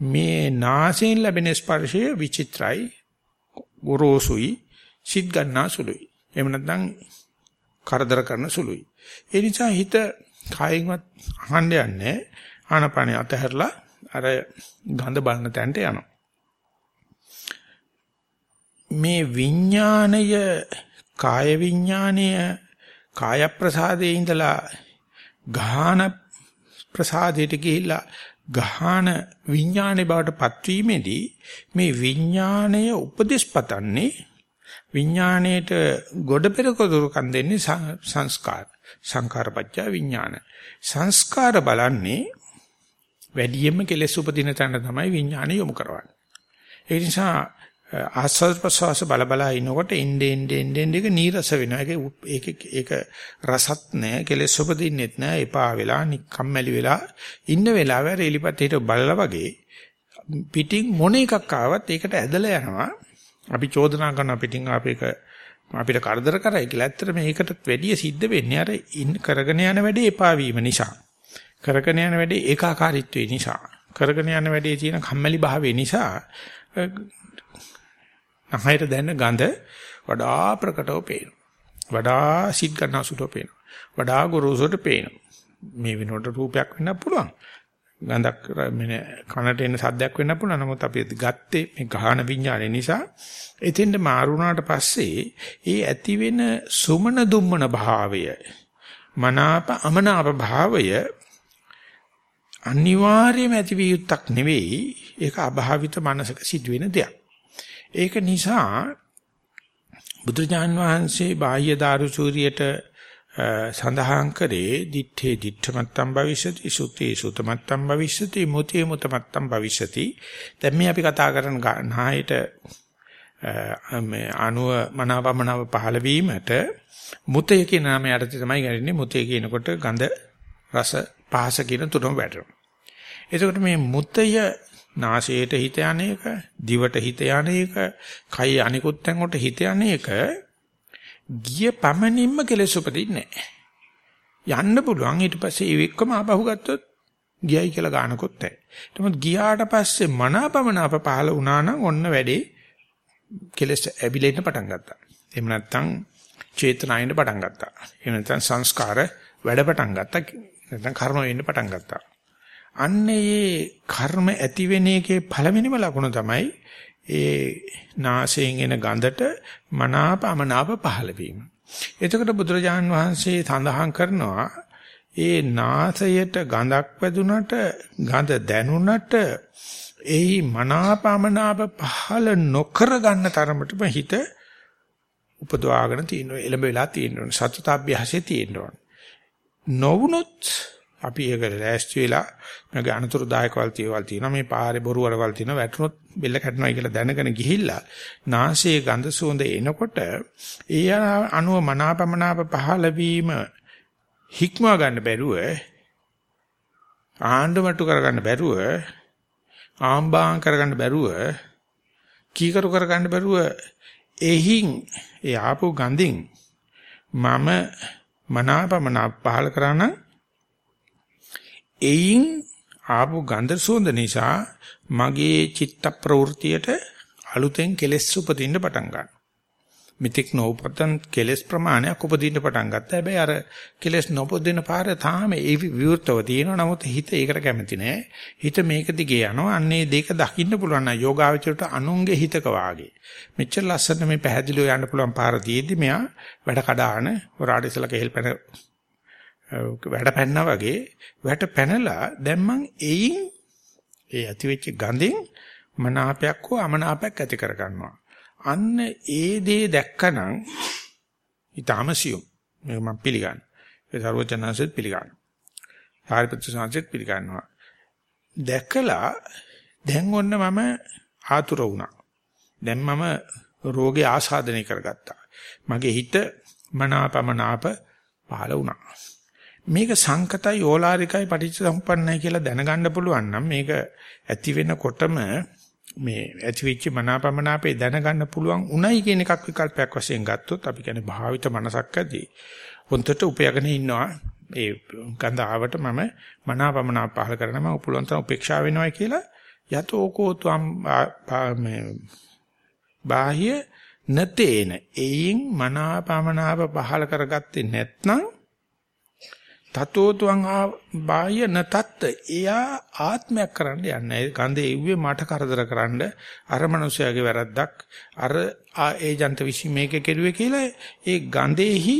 මේ නාසයෙන් ලැබෙන ස්පර්ශය විචිත්‍රයි ගොරෝසුයි සිත් ගන්නා සුළුයි. එහෙම නැත්නම් කරදර කරන සුළුයි. ඒ නිසා හිත කායෙන්වත් අහන්න යන්නේ ආනපනිය අතහැරලා අර ගඳ බලන තැනට යනවා. මේ විඥාණය කාය විඥාණය කාය ප්‍රසාදයේ ඉඳලා ගාහන ප්‍රසාදයට ගිහිලා ගාහන විඥානේ බවට පත්වීමේදී මේ විඥාණය උපදෙස්පතන්නේ විඥාණයට ගොඩ පෙරක දුරකම් දෙන්නේ සංස්කාර සංකාරපච්චය විඥාන සංස්කාර බලන්නේ වැඩියෙන්ම කෙලෙස් උපදින තැන තමයි විඥාණය යොමු කරවන්නේ ඒ නිසා ආස්වාද ප්‍රසවාස බල බල ඉනකොට ඉන්නේ ඉන්නේ ඉන්නේ එක නීරස වෙනවා. ඒක ඒක ඒක රසත් නැහැ, කෙලෙස් උපදින්නෙත් නැහැ, එපා වෙලා, නිකම්මැලි වෙලා ඉන්න වෙලාව අර එලිපත් හිට බලලා වගේ පිටින් මොන එකක් ආවත් ඒකට ඇදලා යනවා. අපි චෝදනා කරන පිටින් ආපේක අපිට කරදර කරයි කියලා. ඇත්තට මේකටත් වැඩිය සිද්ධ වෙන්නේ අර කරගෙන යන වැඩේ එපා වීම නිසා. කරගෙන යන වැඩේ ඒකාකාරීත්වය නිසා. කරගෙන යන වැඩේ තියෙන කම්මැලි භාවය නිසා නහයට දැනෙන ගඳ වඩා ප්‍රකටව පේනවා. වඩා සිත් ගන්නසුට පේනවා. වඩා ගොරෝසුට පේනවා. මේ වෙනකොට රූපයක් වෙන්න පුළුවන්. ගඳක් මෙන්න කනට එන සද්දයක් වෙන්න පුළුවන්. නමුත් අපි ගත්තේ මේ ගහන විඥානය නිසා එතෙන්ට මාරුණාට පස්සේ ඒ ඇති වෙන සුමන දුම්මන භාවය මනාප අමනාප භාවය අනිවාර්යයෙන්ම ඇති විය යුත්තක් නෙවෙයි. ඒක අභාවිත මනසක සිදුවෙන දෙයක්. ඒක නිසා බුදුජාන් වහන්සේ බාහ්‍ය දාරු සූරියට සඳහන් කරේ දිත්තේ දිත්තමත්තම් භවිෂති සුතේ සුතමත්තම් භවිෂති මුතේ මුතමත්තම් භවිෂති. දැන් මේ අපි කතා කරන නායට මේ අණුව මනාවමනාව පහළ වීමට මුතේ කියන නමය යටතේ තමයි ගන්නේ. මුතේ කියනකොට ගඳ රස පහස කියන තුනම වැටෙනවා. එතකොට මේ මුතය නාසයට හිත යන්නේක, දිවට හිත යන්නේක, කය අනිකුත් තැන් වලට හිත යන්නේක ගිය පමණින්ම කෙලෙස් උපදින්නේ යන්න පුළුවන් ඊට පස්සේ ඒ එක්කම ආපහු ගත්තොත් ගියයි කියලා ගානකොත් නැහැ. එතකොට ගියාට පස්සේ මනාපමනාප පහල වුණා නම් ඔන්න වැඩේ කෙලෙස් ඇබිලෙන්න පටන් ගත්තා. එහෙම නැත්නම් චේතනාවෙන්න පටන් ගත්තා. එහෙම නැත්නම් සංස්කාර වැඩ පටන් ගත්තා. නැත්නම් කර්ම වෙන්න පටන් ගත්තා. අන්න ඒ කර්ම ඇති වෙන එකේ පළවෙනිම ලකුණ තමයි ඒ නාසයෙන් එන ගඳට මනාප අමනාප පහළ වීම. එතකොට බුදුරජාන් වහන්සේ සඳහන් කරනවා ඒ නාසයට ගඳක් වැදුනට ගඳ දැනුණට එහි මනාපමනාප පහළ නොකර ගන්න තරමටම හිත උපදවාගෙන තියෙනවා එළඹ වෙලා තියෙනවා සතතාභ්‍යාසයේ තියෙනවා නොවුනොත් අපි ඒක ලෑස්ති වෙලා මගේ අනතුරුදායකවල් තියවල් තියෙනවා මේ පාරේ බොරු වලවල් තියෙනවා වැටුනොත් බෙල්ල කැඩනවා කියලා දැනගෙන ගිහිල්ලා නාසයේ ගඳ සුවඳ එනකොට ඒ අණුව මනාපමනාප පහළ වීම හික්මව ගන්න බැරුව ආණ්ඩුමට්ටු කරගන්න බැරුව ආම්බාම් කරගන්න බැරුව කීකරු කරගන්න බැරුව එහින් ඒ ආපු ගඳින් මම මනාපමනාප පහළ කරා නම් එයින් ආපු ගන්ධ සුවඳ නිසා මගේ චිත්ත ප්‍රවෘතියට අලුතෙන් කෙලෙස් උපදින්න පටන් ගන්නවා. මිත්‍යක් නොඋපතන් කෙලෙස් ප්‍රමාණයක් උපදින්න පටන් ගත්තා. හැබැයි අර කෙලෙස් නොපදින පාර තාම ඒ විවෘතව තියෙනවා. නමුත් හිත ඒකට කැමති නෑ. හිත මේක දිගේ යනවා. අන්නේ දෙක දකින්න පුළුවන් නම් යෝගාවචරයට අනුන්ගේ හිතක වාගේ. මෙච්චර ලස්සන මේ පැහැදිලිව යන්න පුළුවන් පාර තියෙද්දි මෙයා වැඩ කඩාන හොරාඩිසල කෙහෙල් පැන වැඩ පැන්නා වගේ වැට පැනලා දැන් මං එයින් ඒ ඇති වෙච්ච ගඳෙන් මනාපයක් හෝ අමනාපයක් ඇති කර ගන්නවා. අන්න ඒ දේ දැක්කනම් ඊටම සියුම්. මේක මම පිළිගන්නවා. ඒ සර්වචනanset පිළිගන්නවා. සාරිපුත්‍ර සංසෙත් පිළිගන්නවා. දැකලා දැන් ඔන්න මම ආතුර වුණා. දැන් මම රෝගේ ආසාදනය කරගත්තා. මගේ හිත මනාපමනාප පහළ වුණා. මේක සංකතයි ඕලාරිකයි පටිච්චසමුප්පන්නයි කියලා දැනගන්න පුළුවන් නම් මේක ඇති වෙනකොටම මේ ඇතිවිච්ච මනාපමනාපේ දැනගන්න පුළුවන් උණයි කියන එකක් විකල්පයක් වශයෙන් ගත්තොත් අපි කියන්නේ භාවිත මනසක් ඇති. හොන්දට උපයගෙන ඉන්නවා. ඒ ගඳ ආවට මම මනාපමනාප පහල කරනවා. මම පුළුවන් තරම් උපේක්ෂා වෙනවා කියලා යතෝකෝ ත්වම් මේ බාහ්‍ය නතේන. එයින් මනාපමනාප පහල කරගත්තේ නැත්නම් තතෝ තුං බාහ්‍ය නතත් එයා ආත්මයක් කරන්න යන්නේ ගඳ එව්වේ මට කරදර කරන්න. අර මනුස්සයාගේ වැරද්දක්. අර ඒජන්ත විශ්ි මේක කෙරුවේ කියලා ඒ ගඳෙහි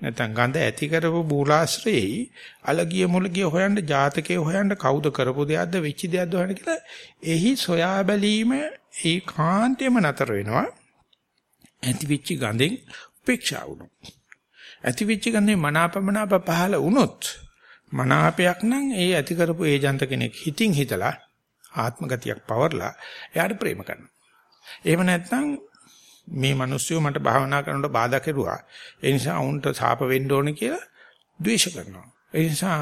නැත්නම් ගඳ ඇති කරපු බූලාශ්‍රයේයි අලගිය මුලගිය හොයන්න ජාතකයේ හොයන්න කවුද කරපු දෙයක්ද වෙච්ච දෙයක්ද හොයන්න කියලා එහි සොයා බැලීම ඒ කාන්තේම නතර වෙනවා. ඇති වෙච්ච ගඳෙන් උපේක්ෂා වුණා. ඇති වෙච්ච ගඳේ මනාපමනාප පහල වුණොත් මනාපයක් නම් ඒ ඇති කරපු ඒජන්ත කෙනෙක් හිතින් හිතලා ආත්ම ගතියක් පවර්ලා එයාට ප්‍රේම කරනවා එහෙම නැත්නම් මේ මිනිස්සු මට භාවනා කරනකොට බාධා කෙරුවා. ඒ නිසා උන්ට සාප වෙන්න ඕනේ කියලා ද්වේෂ කරනවා. ඒ නිසා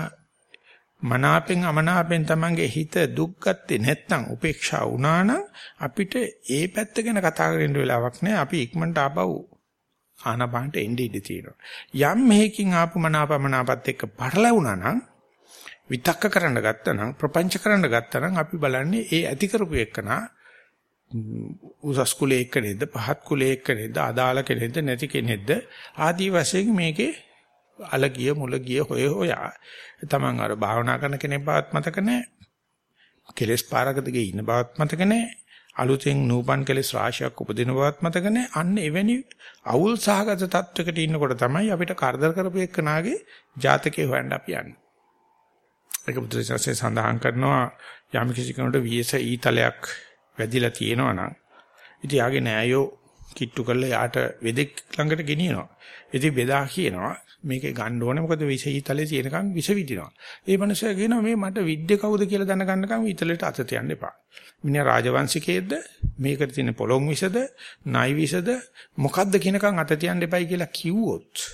මනාපෙන් අමනාපෙන් තමන්ගේ හිත දුක් ගත්තේ නැත්නම් උපේක්ෂා වුණා නම් අපිට ඒ පැත්ත ගැන කතා කරන්න වෙලාවක් නැහැ. අපි ඉක්මනට ආපහු ආනපානට එන්නේ ඉඳී තියෙනවා. යම් මෙහෙකින් ආපු මනාපමනාපත් එක්ක පටලැවුණා නම් විතක්ක කරන්න ගත්තා නම් ප්‍රපංච කරන්න ගත්තා නම් අපි බලන්නේ ඒ ඇති කරපු එකනා උසස් කුලයේ එක්කනේද පහත් කුලයේ එක්කනේද අදාළ කෙනෙක්ද නැති කෙනෙක්ද ආදී වශයෙන් මේකේ අලගිය මුලගිය හොය හොයා තමන් අර භාවනා කරන කෙනෙක් බවත් මතක නැහැ කෙලස් පාරක දිගේ ඉන්න බවත් මතක නැහැ අලුතෙන් නූපන් කෙලස් රාශියක් උපදින බවත් මතක නැහැ අන්න එවැනි අවුල් සහගත තත්වයකට ඉන්නකොට තමයි අපිට කරදර කරපු එක්කනාගේ ජාතකේ හොයන්න අපි යන්නේ ඒක බුදුරජාණන්සේ සඳහන් කරනවා යම් කිසි කෙනෙකුට වියස ඊතලයක් වැදිලා තියෙනවා නම් ඉතින් යාගේ නෑයෝ කිට්ටු කරලා යාට වෙදෙක් ළඟට ගෙනියනවා. ඉතින් බෙදා කියනවා මේකේ ගන්න ඕනේ මොකද විෂ ඊතලේ තියෙනකන් විෂ විදිනවා. ඒ මනුස්සයා කියනවා මේ මට විද්‍ය කවුද කියලා දැනගන්නකම් ඊතලෙට අත තියන්න එපා. මිනිහා රාජවංශිකයේද මේකට තියෙන පොළොන් විෂද, නයි විෂද මොකද්ද කියනකම් අත තියන්න එපයි කියලා කිව්වොත්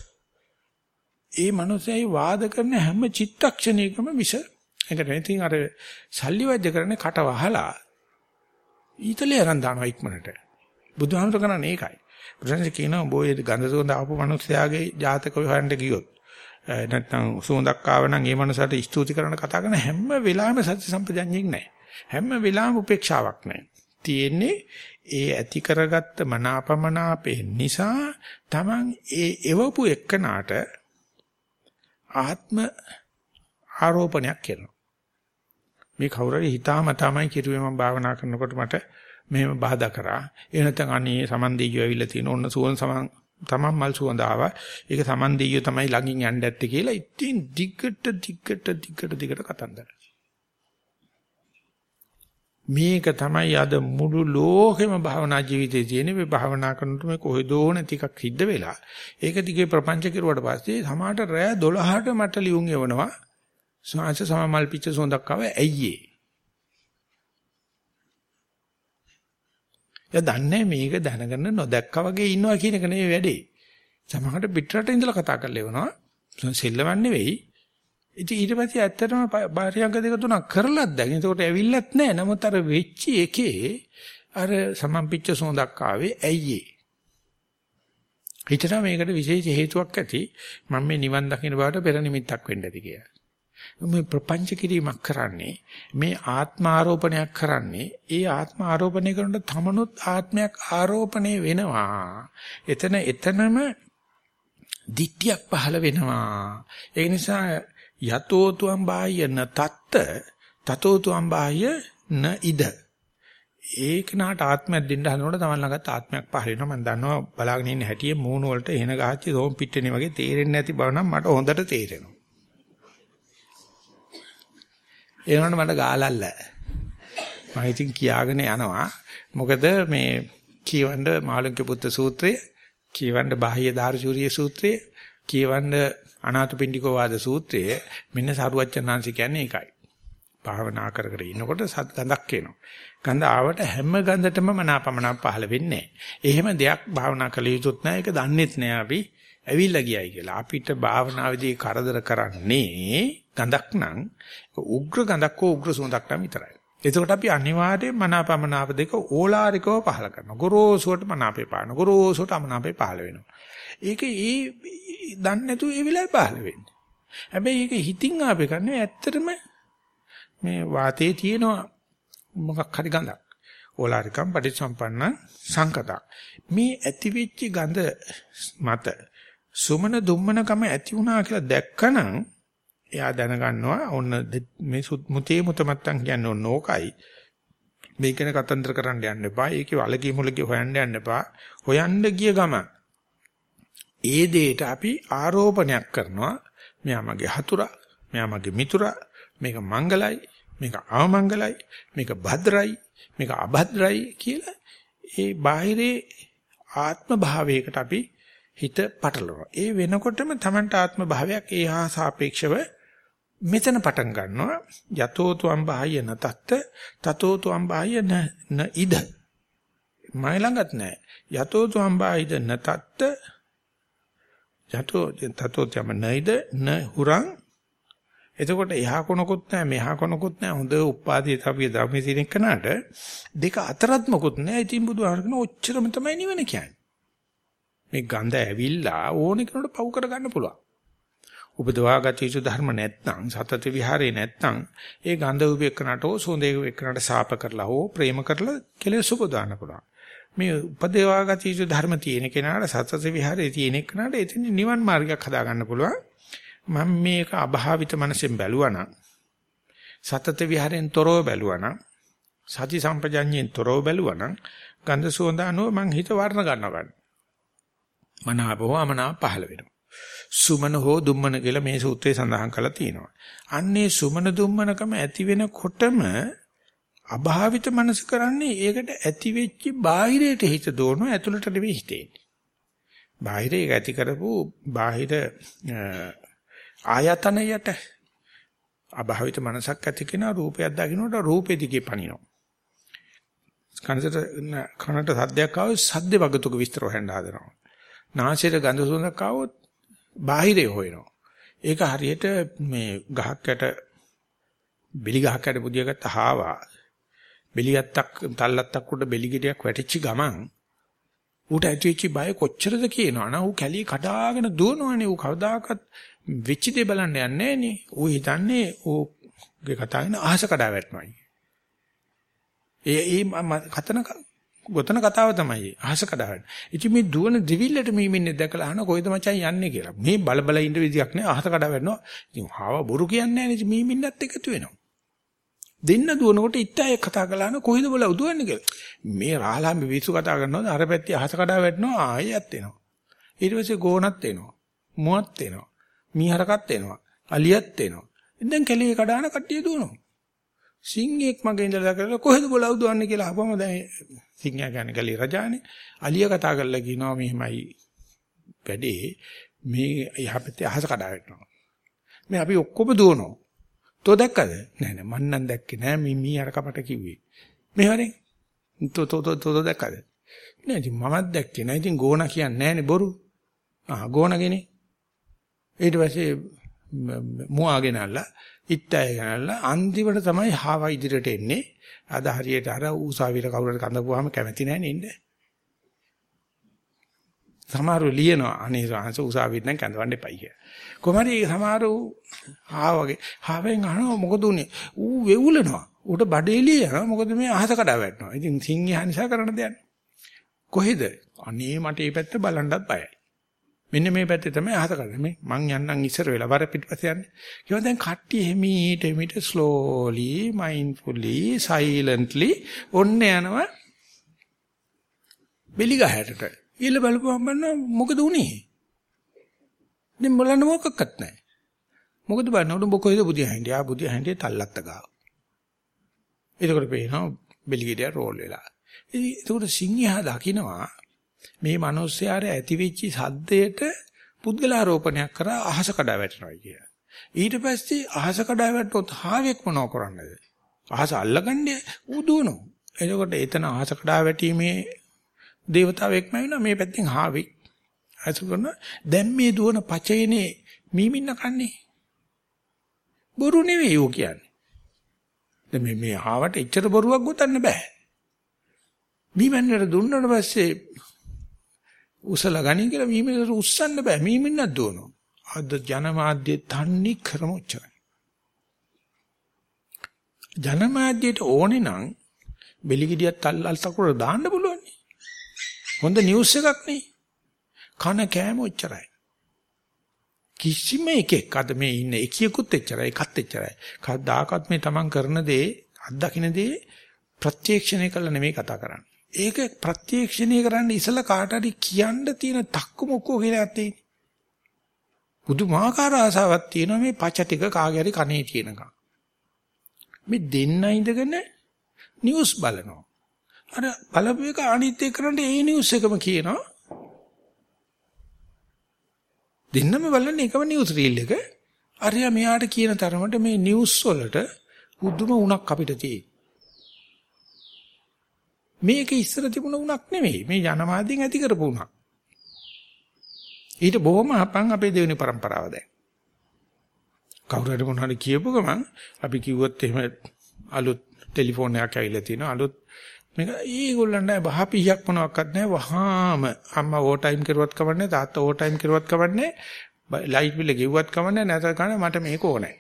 ඒ මනුස්සයයි වාද කරන හැම චිත්තක්ෂණයකම විෂ. ඒකට ඉතින් අර සල්ලි වෛද්‍ය කරන්නේ කට වහලා ඊතලේ අරන් දානවා ඉක්මනට. බුදුහාමර කරන්නේ ඒකයි. බුදුන්සේ කියනවා උඹ ඔය ගඳ සුවඳ ආපු මිනිස්යාගේ ජාතක හොයන්න ගියොත් නැත්නම් සුවඳක් ආව නම් ඒ මනසට ස්තුති කරන කතා කරන හැම වෙලාවෙම සත්‍ය සම්පජඤ්ඤයක් නැහැ. හැම වෙලාවෙම උපේක්ෂාවක් නැහැ. තියෙන්නේ ඒ ඇති කරගත්ත මනාපමනාපේ නිසා Taman ඒ එවපු එක්කනාට ආත්ම ආරෝපණයක් කරනවා. මේ කවුරුරි හිතාමතාමයි කිරුවේ මම භාවනා කරනකොට මට මෙහෙම බාධා කරා. ඒ නැත්නම් අනේ සමන් දෙයියෝ ඇවිල්ලා තියෙන ඕන්න සුවන් සමන් තමන් මල් සුවඳ ආවා. ඒක සමන් දෙයියෝ තමයි ළඟින් යන්න ඇත්තේ කියලා ඉතින් දිගට දිගට දිගට දිගට කතන්දර. මේක තමයි අද මුළු ලෝකෙම භාවනා ජීවිතේ තියෙන මේ භාවනා කරනකොට මේ කොහෙදෝ නැති එකක් සිද්ධ වෙලා. ඒක දිගේ ප්‍රපංච කෙරුවට පස්සේ සමාහට රෑ 12ට මට ලියුම් එවනවා. සාංශ සමමල් පිච්ච සොඳක් ආව ඇයි ඒ? එයා දන්නේ මේක දැනගෙන නොදැක්කා වගේ ඉන්නවා කියන එක නෙවෙයි වැඩේ. සමහරට පිටරට ඉඳලා කතා කරලා එවනවා. සෙල්ලමක් නෙවෙයි. ඉතින් ඊට පස්සේ ඇත්තටම බාහිරංග දෙක තුනක් කරලත් දැන්. ඒකට ඇවිල්ලත් නැහැ. නමුත් අර වෙච්ච එකේ අර සමම්පිච්ච සෝඳක් ආවේ ඇයි ඒ? හිතනවා මේකට විශේෂ හේතුවක් ඇති. මම මේ නිවන් දකින්න බවට පෙර නිමිත්තක් වෙන්න ඇති කියලා. මේ ප්‍රපංච කිරීමක් කරන්නේ මේ ආත්ම ආරෝපණයක් කරන්නේ ඒ ආත්ම ආරෝපණය කරනකොට තමනුත් ආත්මයක් ආරෝපණය වෙනවා. එතන එතනම දිට්ඨියක් පහළ වෙනවා. ඒ නිසා යතෝ තුම් බාහ්‍ය න තත්ත තතෝ තුම් බාහ්‍ය න ඉද. ඒක නාට ආත්මයක් දෙන්න හදනකොට තමයි ළඟත් ආත්මයක් පහළ වෙනවා. මම දන්නවා බලාගෙන ඉන්න හැටියේ මූණ වලට එන ගහච්චි සෝම් පිට්ටනේ වගේ තේරෙන්නේ නැති බව නම් මට හොඳට තේරෙනවා. ඒ වුණාට මට ගාලල්ල. මම ඉතින් කියාගෙන යනවා. මොකද මේ කියවන්න මාළුන්ගේ පුත්‍ර සූත්‍රය, කියවන්න බාහ්‍ය දාර්ශූරිය සූත්‍රය, කියවන්න අනාථපිණ්ඩිකෝ වාද සූත්‍රය මෙන්න සරුවච්චන්හන්සේ කියන්නේ ඒකයි. භාවනා කර කර ඉන්නකොට සත් ගඳක් එනවා. ගඳ ආවට හැම ගඳටම මනාපමනාප පහළ වෙන්නේ නැහැ. එහෙම දෙයක් භාවනා කළ යුතුත් නැහැ. ඒක දන්නෙත් නෑ අපි ඇවිල්ලා ගියයි කියලා. අපිට භාවනාවේදී කරදර කරන්නේ ගඳක් නම් උග්‍ර ගඳක් හෝ උග්‍ර සුවඳක් නම් විතරයි. එතකොට අපි අනිවාර්යයෙන් මනාපමනාප දෙක ඕලාරිකව පහල කරනවා. ගොරෝසුවට මනාපේ පාන. ගොරෝසුවට අමනාපේ පහල වෙනවා. ඒක ඒ දන්නේ නැතුව ඒ වෙලාවේ පහල වෙන්නේ. හැබැයි ඒක හිතින් ආපේ කරන්නේ ඇත්තටම මේ වාතයේ තියෙනවා මොකක් හරි ගඳක්. ඕලාරිකම් පටිච්චසම්පන්න සංකතක්. මේ ඇතිවෙච්ච ගඳ මත සුමන දුම්මනකම ඇති වුණා කියලා දැක්කනම් එයා දැනගන්නවා ඔන්න මේ මුතේ මුතමත්තන් කියන්නේ ඔන්න ඕකයි. මේක ගැන කතන්දර කරන්න යන්න එපා. ඒකේ වලකී මුලකී හොයන්න යන්න එපා. හොයන්න ගිය ගම ඒ දෙයට අපි ආරෝපණයක් කරනවා. මෙයා මගේ හතුරා, මෙයා මගේ මිතුරා, මේක මංගලයි, මේක අවමංගලයි, මේක භද්‍රයි, මේක අභද්‍රයි කියලා ඒ බාහිරේ ආත්ම භාවයකට අපි හිත පටලනවා. ඒ වෙනකොටම Tamanට ආත්ම භාවයක් ඒ හා සාපේක්ෂව මෙතන පටන් ගන්නවා. යතෝතු අම්බාය නතත්ත තතෝතු අම්බාය න ඉද. මයි ළඟත් නැහැ යතෝතු අම්බායිද නතත්ත යතෝ තතෝතු අම්බ නයිද න හුරං. එතකොට එහා කොනකුත් නැහැ මෙහා කොනකුත් නැහැ හොඳ උපාදී තපිය ධර්මයේ තියෙන කනට දෙක අතරත් මොකුත් නැහැ ඉතින් බුදුහාරගෙන ඔච්චරම තමයි නිවන කියන්නේ. මේ ගඳ ඇවිල්ලා ඕනෙ කෙනෙකුට පව් කරගන්න පුළුවන්. උපදවාගත යුතු ධර්ම නැත්නම් සතත විහාරේ නැත්නම් ඒ ගන්ධ උපේක්ෂණට හෝ සෝඳේ උපේක්ෂණට සාප කරලා හෝ ප්‍රේම කරලා කෙලෙස් උපදවන්න පුළුවන්. මේ උපදවාගත යුතු ධර්ම තියෙන කෙනාට සතත විහාරේ තියෙන කෙනාට එතන නිවන් මාර්ගයක් හදා ගන්න පුළුවන්. මම මේක අභාවිත මනසෙන් බැලුවා සතත විහාරෙන් තොරව බැලුවා සති සම්පජඤ්ඤයෙන් තොරව බැලුවා ගන්ධ සුවඳ අනුව මං හිත වර්ණ ගන්නවා. මනාපව අමනාප පහළ වෙනවා. සුමන හෝ දුම්මන කියලා මේ සූත්‍රයේ සඳහන් කරලා තියෙනවා. අන්නේ සුමන දුම්මනකම ඇති වෙනකොටම අභාවිත මනස කරන්නේ ඒකට ඇති වෙච්ච බාහිරයට හිත දෝන ඇතුළට නෙවෙයි හිතේන්නේ. බාහිරේ ඇති කරපු බාහිර ආයතනයට අභාවිත මනසක් ඇති කෙනා රූපයක් දකින්නට රූපෙ දිගේ පනිනවා. කනට කනට සද්දයක් ආවොත් සද්ද වගතුක විස්තර හොයන්න හදනවා. නාසයට ගඳ සුවඳක් ආවොත් බාහිරේ හොයනවා. ඒක හරියට මේ ගහක් යට බෙලි ගහක් යට පුදියගත්ත හාවා බෙලියත්තක් තල්ලත්තක් උඩ බෙලි ගෙඩියක් වැටිච්ච ගමන් ඌට ඇතිවෙච්ච බය කොච්චරද කියනවා නා ඌ කැලී කඩාගෙන දුවනවනේ. ඌ කවදාකවත් වෙච්ච දේ බලන්න යන්නේ නෑනේ ඌ හිතන්නේ ඌගේ කතාවෙන අහස කඩා වැටෙනවා ඒ ඒ කතන ගොතන කතාව තමයි අහස කඩාගෙන. ඉතින් මේ දුවන දිවිල්ලට මේ මිනිහ දැකලා අහන කොයිද මචං යන්නේ කියලා. මේ බල බල ඉන්න විදියක් නෑ අහස කඩා වැටෙනවා. ඉතින් හාව බොරු කියන්නේ නෑනේ මේ මිනිහත් එකතු වෙනවා. දෙන්න දුවනකොට ඉත්තය කතා කළාන කොයිද බල උදුවන්නේ කියලා. මේ රාහලාම්බි විසු කතා කරනවාද අර පැත්තේ අහස කඩා වැටෙනවා ආයෙත් එනවා. ඊට පස්සේ ගෝණත් එනවා. මුවත් එනවා. මීහරකත් එනවා. අලියත් එනවා. දැන් කැලේ කඩාන කට්ටිය දුවනවා. සිංහෙක් මගේ ඉඳලා කරලා කොහෙද බල උදුවන්නේ කියලා අහපම දැන් සිංහයා කියන්නේ ගලේ රජානේ. අලිය කතා කරලා කියනවා මෙහෙමයි වැඩේ මේ යහපතේ අහස කඩා වැටෙනවා. මේ අපි ඔක්කොම දුවනවා. තෝ දැක්කද? නෑ නෑ මන් නම් දැක්කේ නෑ මේ මී අර කපට කිව්වේ. මෙහෙවරේ තෝ තෝ තෝ තෝ දැක්කද? නෑ ඉතින් මමත් දැක්කේ නෑ. ඉතින් ගෝණ කියන්නේ නෑනේ බොරු. ආ ගෝණගෙනේ. ඊට පස්සේ මුවාගෙන අල්ලා ඉත්තය ගනල්ලා අන්තිමට තමයි හාව ඉදිරියට එන්නේ. අද හරියට අර උසාවියට කවුරුහරි කඳපුවාම කැමති නැහැ නේද? සමහරව ලියනවා අනේ සාංශ උසාවියට නම් කැඳවන්න එපයි කියලා. කොහමද සමහරව ආවගේ හාවෙන් අහනවා මොකද උනේ? ඌ වෙවුලනවා. ඌට බඩේලිය යනවා. මොකද මේ අහස කඩා වැටෙනවා. ඉතින් සිංහයා නිසා කරන්න දෙයක් කොහෙද? අනේ මට මේ පැත්ත බලන්නත් බයයි. මෙන්න මේ පැත්තේ තමයි අහස කරන්නේ. මේ මං යන්නම් ඉස්සර වෙලා වර පිටපස්සේ යන්නේ. කියනවා දැන් කට්ටිය එමීට එමීට slowly, mindfully, silently ඔන්න යනවා. බෙලිගහටට. ඊළ බලපුවම බලනවා මොකද උනේ? දැන් බලන්න මොකක්වත් නැහැ. මොකද බලන්න උඹ කොහෙද බුදියා හින්දියා? ආ බුදියා හින්දියා තල්ලත්ත ගාව. එතකොට පේනවා බෙලිගෙඩිය රෝල් වෙලා. ඉතින් එතකොට සිංහයා දකින්නවා මේ මිනිස්යාර ඇති වෙච්ච සද්දයට පුද්ගලාරෝපණයක් කරා අහස කඩා වැටෙනවා කියලා. ඊට පස්සේ අහස කඩා වැටුනොත් හාවෙක් මොනව කරන්නද? අහස අල්ලගන්නේ උදුවනවා. එතකොට එතන අහස කඩා වැටීමේ දේවතාවෙක්ම වෙනවා මේ පැත්තෙන් හාවෙක්. අසුකරන දැන් මේ දුවන පචේනේ මීමින්න කන්නේ. බොරු නෙවෙයි යෝ කියන්නේ. දැන් මේ මේ ආවට එච්චර බොරුවක් ගොතන්න බෑ. මීමන්නට දුන්නට පස්සේ උසලා ගනි කියලා මීමන්නට උස්සන්න බෑ. මීමින්නක් දුවනවා. අද ජනමාධ්‍ය තන්නේ කරම උච්චරයි. ජනමාධ්‍යයට ඕනේ නම් බෙලිගිඩියක් අල්ලල් තකුර දාන්න පුළුවන්. හොඳ නිවුස් එකක් නේ. කන කෑම උච්චරයි. කිසිම එකෙක් අද මේ ඉන්න එකියෙකුත් එච්චරයි එකත් එච්චරයි. කවදාකවත් මේ Taman කරන දේ අත්දකින්න දේ ප්‍රත්‍යක්ෂණය කළා නෙමෙයි කතා කරන්නේ. ඒක ප්‍රත්‍යක්ෂණය කරන්න ඉසලා කාට හරි කියන්න තියෙන තක්කු මොකෝ කියලා තියෙන්නේ. පුදුමාකාර ආසාවක් තියෙනවා මේ පච ටික කාගේ හරි කනේ තියෙනකම්. මේ දෙන්න ඉඳගෙන නිවුස් බලනවා. අර බලපු එක අනිත් එක කරන්නේ ඒ නිවුස් එකම කියනවා. දෙන්නම බලන්නේ එකම නිවුස් රීල් එක. අරයා මෙයාට කියන තරමට මේ නිවුස් වලට පුදුම උණක් අපිට තියෙයි. මේක ඉස්සර තිබුණ උණක් නෙමෙයි. මේ ජනමාධ්‍යෙන් ඇති කරපු උණක්. ඊට බොහොම අපන් අපේ දෙවෙනි પરම්පරාව දැන්. කවුරු හරි මොනවාරි කියපු ගමන් අපි කිව්වොත් එහෙම අලුත් ටෙලිෆෝන් එකක් ඇවිල්ලා තියෙනවා අලුත් මේක ඊගොල්ලන්ට බහපියක් මොනවත් නැහැ වහාම අම්මා ඕ ටයිම් කරුවත් කවන්නේ තාත්තා ඕ ටයිම් කරුවත් කවන්නේ ලයිට් බිල ගෙව්වත් කවන්නේ නැත කන මට මේක ඕනේ.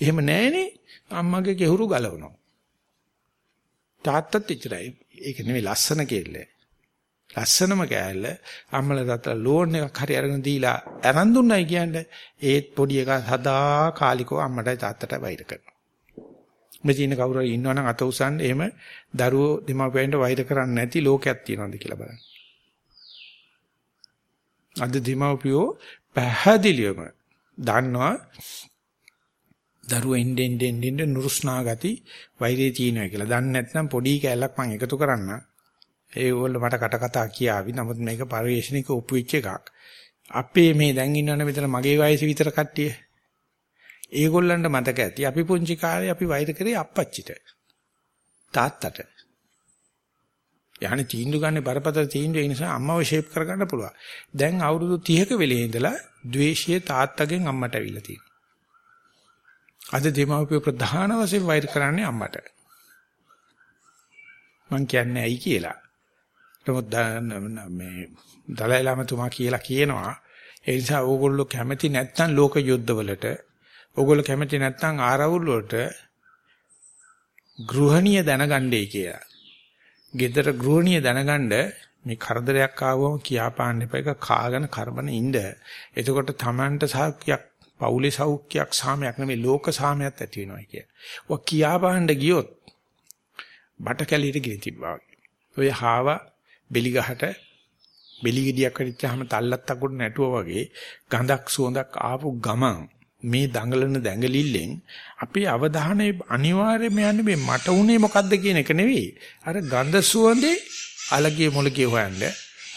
එහෙම නැහනේ අම්මගේ කෙහුරු ගලවනවා. තාත්තත් ඉච්චරයි. ඒක නෙමෙයි ලස්සන කෙල්ල. ලස්සනම කෑල්ල අම්මලා තාත්තලා ලෝන් එකක් හරි අරගෙන දීලා අරන් දුන්නයි කියන්නේ ඒත් පොඩි එකා සදා කාලිකව අම්මටයි තාත්තටයි වෛර කරනවා. මෙතන කවුරු හරි ඉන්නවනම් අත උසන්න එහෙම දරුවෝ දෙමාපියන්ට වෛර කරන්නේ නැති ලෝකයක් තියෙනවද කියලා බලන්න. අද දෙමාපියෝ පැහැදිලිවම දන්නවා දරුවා ඉන්න ඉන්න ඉන්න නුරුස්නා ගති වෛරේ තියෙනවා කියලා. දන්නේ නැත්නම් පොඩි කැලක් මම එකතු කරන්න. ඒගොල්ලෝ මට කට කතා කියාවි. නමුත් මේක පරිශ්‍රණික උපුවිච්ච එකක්. අපේ මේ දැන් ඉන්නවනේ මෙතන මගේ වයසේ විතර කට්ටිය. ඒගොල්ලන්ට මතක ඇති අපි පුංචි කාලේ අපි වෛර කරේ අප්පච්චිට. තාත්තට. යහනේ තීන්දුව ගන්න බරපතල තීන්දුව ඒ නිසා අම්මව ෂේප් කරගන්න පුළුවන්. දැන් අවුරුදු 30ක වෙලේ ඉඳලා ද්වේෂය තාත්තගෙන් අම්මට අවිලා තියෙනවා. අද දෙමව්පිය ප්‍රධාන වශයෙන් වෛර කරන්නේ අම්මට. මං කියන්නේ ඇයි කියලා. නමුත් මේ දලයි ලාමතුමා කියලා කියනවා ඒ නිසා ඕගොල්ලෝ කැමති නැත්නම් ලෝක යුද්ධවලට ඕගොල්ලෝ කැමති නැත්නම් ආරවුල් වලට ගෘහණිය දැනගන්නයි කියලා. gedara ගෘහණිය දැනගන්න මේ කරදරයක් ආවම කියාපාන්න එපා එක කාගෙන කරබන ඉන්න. එතකොට Tamanට සෞඛ්‍යයක් පෞලේ සෞඛ්‍යයක් සාමයක් නෙමෙයි ලෝක සාමයක් ඇති වෙනවා කිය. ඔය කියාපාන්න ගියොත් බට කැලියට ගිනි තිබ්බා වගේ. ඔය හාව බෙලි ගහට බෙලි ගෙඩියක් වෙච්චාම තල්ලත් අකුඩ නැටුවා වගේ ගඳක් සුවඳක් ආපු ගමන් මේ දඟලන දැඟලිල්ලෙන් අපේ අවධානය අනිවාර්යයෙන්ම යන්නේ මේ මට උනේ මොකද්ද කියන එක නෙවෙයි. අර ගඳ සුවඳේ අලගිය මොලගිය හොයන්න,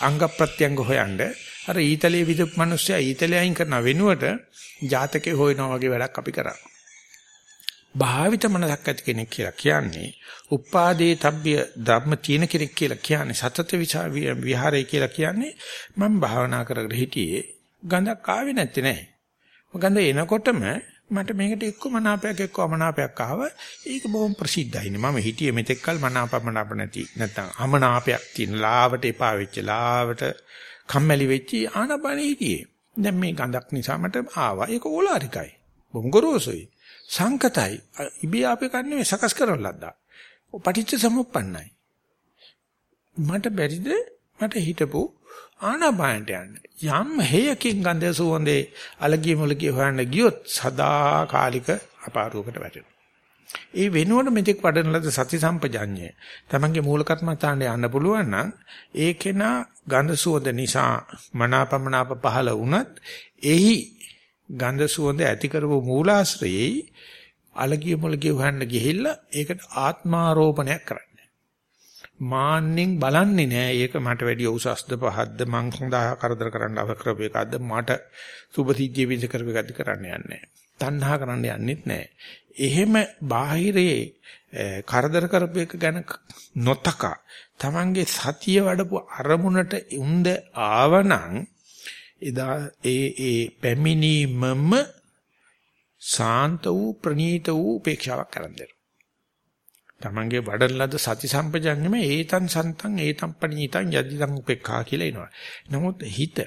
අංග ප්‍රත්‍යංග හොයන්න, අර ඊතලයේ විදපු මිනිස්සයා ඊතලයේ අයින් කරන වෙනුවට ජාතකේ හොයනවා වගේ වැඩක් අපි කරා. භාවිත මනසක් ඇති කෙනෙක් කියලා කියන්නේ උපාදේ තබ්බ්‍ය ධර්ම තියෙන කෙනෙක් කියලා කියන්නේ සතත විහාරය කියලා කියන්නේ මම භාවනා කරගෙන හිටියේ ගඳක් ආවේ නැත්තේ නෑ. ගඳ එනකොටම මට මේකට එක්ක මනාපයක් එක්ක අමනාපයක් ආව. ඒක බොහොම ප්‍රසිද්ධයිනේ. මම හිතියේ මෙතෙක්කල් මනාපමනාප නැති නැත්තම් අමනාපයක් තියෙන ලාවට එපා වෙච්ච ලාවට කම්මැලි වෙච්ච ආනපනෙ හිටියේ. දැන් මේ ගඳක් නිසා මට ආවා. ඒක ඕලාරිකයි. බොංගරෝසොයි. සංකතයි. ඉබේ අපේ කන්නේ සකස් කරන ලද්දා. පටිච්ච සමුප්පන්නයි. මට බැරිද මට හිටපු ආනාපානට යන්න. යම් හේයකින් ගඳ සුවඳේ අලගිය මුලගිය හොයන්න ගියොත් සදා කාලික අපාරුවකට වැටෙනවා. ඒ වෙනුවට මෙතෙක් වඩන ලද සති සම්පජඤ්ඤය. තමන්ගේ මූල කර්මස්ථානට යන්න පුළුවන් නම් ඒකේන ගඳ සුවඳ නිසා මනාපමනාප පහළ වුණත් එහි ගඳ සුවඳ ඇති කරපු මූලාශ්‍රයේ අලගිය මුලගිය හොයන්න ගිහිල්ලා ඒකට ආත්මාරෝපණයක් කරන්න. මාන්නෙන් බලන්නේ නෑ ඒක මට වැඩි උසස්ද පහක්ද මං සඳහා කරදර කරන්න අවශ්‍ය කරපු එකක්ද මට සුභසිද්ධිය පිණිස කරපු එකක්ද කරන්න යන්නේ තණ්හා කරන්න යන්නෙත් නෑ. එහෙම බාහිරේ කරදර කරපු එක ගැන නොතක තමන්ගේ සතිය වඩපු අරමුණට උන්ද ආවනම් එදා ඒ ඒ පැමිණීමම සාන්ත වූ ප්‍රණීත වූ උපේක්ෂාවක් කරන් දෙනවා. තමන්ගේ වඩන ලද සති සම්පජන්යම ඒතන් සන්තන් ඒතම් පණීතං යදිදං උපේක්ඛා කියලා එනවා. නමුත් හිත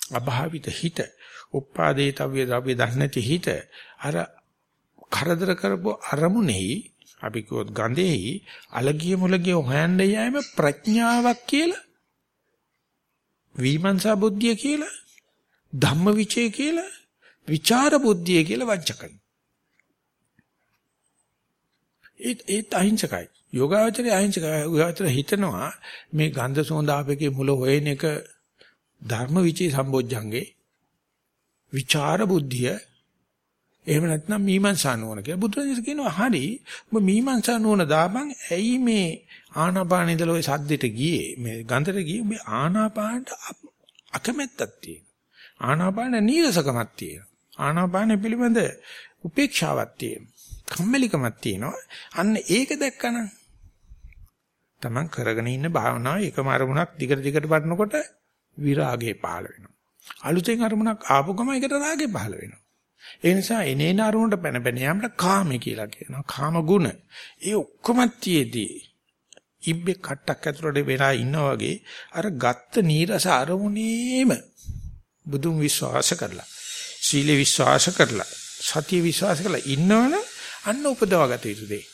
අභාවිත හිත උපාදේතව්‍ය ද්‍රව්‍ය දහනති හිත අර කරදර කරපු අරමුණෙහි අපි කිව්වොත් ගඳෙහි අලගිය මුලගිය හොයන්න යෑම ප්‍රඥාවක් කියලා විමර්ශා බුද්ධිය කියලා ධම්මවිචය කියලා විචාර බුද්ධිය කියලා වංචකයි. ඒත් ඒත් අහිංසකයි. යෝගාවචරයේ අහිංසකයි. යෝගාවචර හිතනවා මේ ගන්ධ සුවඳ ආපේකේ මුල හොයන එක ධර්ම විචේ සම්බොජ්ජංගේ විචාර බුද්ධිය එහෙම නැත්නම් මීමන්සා නුවණ කියලා බුදුරජාණන් කියනවා හරි ඔබ මීමන්සා නුවණ දාපන් ඇයි මේ ආනාපාන ඉඳලා ওই සද්දෙට ගියේ මේ ගන්ධට ගියේ මේ ආනාපානට අකමැත්තක් තියෙනවා ආනාපාන නීරසකමක් තියෙනවා ආනාපාන පිළිබඳ උපේක්ෂාවක් තියෙනවා. කම්මැලිකමක් තියෙනවා. අන්න ඒක දැක්කනම් තමන් කරගෙන ඉන්න භාවනාව එකම අරමුණක් දිගට දිගට වඩනකොට විරාගය පහළ වෙනවා. අලුතෙන් අරමුණක් ආපු ගම ඒකට රාගය පහළ වෙනවා. ඒ නිසා එනේන අරමුණට පැන පැන යාමට කාමය කියලා කියනවා. කාම ගුණ. ඒ ඔක්කොම තියේදී ඉබ්බේ කට්ටක් ඇතුළට වෙලා ඉන්නා වගේ අර ගත්ත නීරස අරමුණේම බුදුන් විශ්වාස කරලා සීල විශ්වාස කරලා සතිය විශ්වාස කරලා ඉන්නවනම් අන්න උපදවාගත යුතු දෙයි.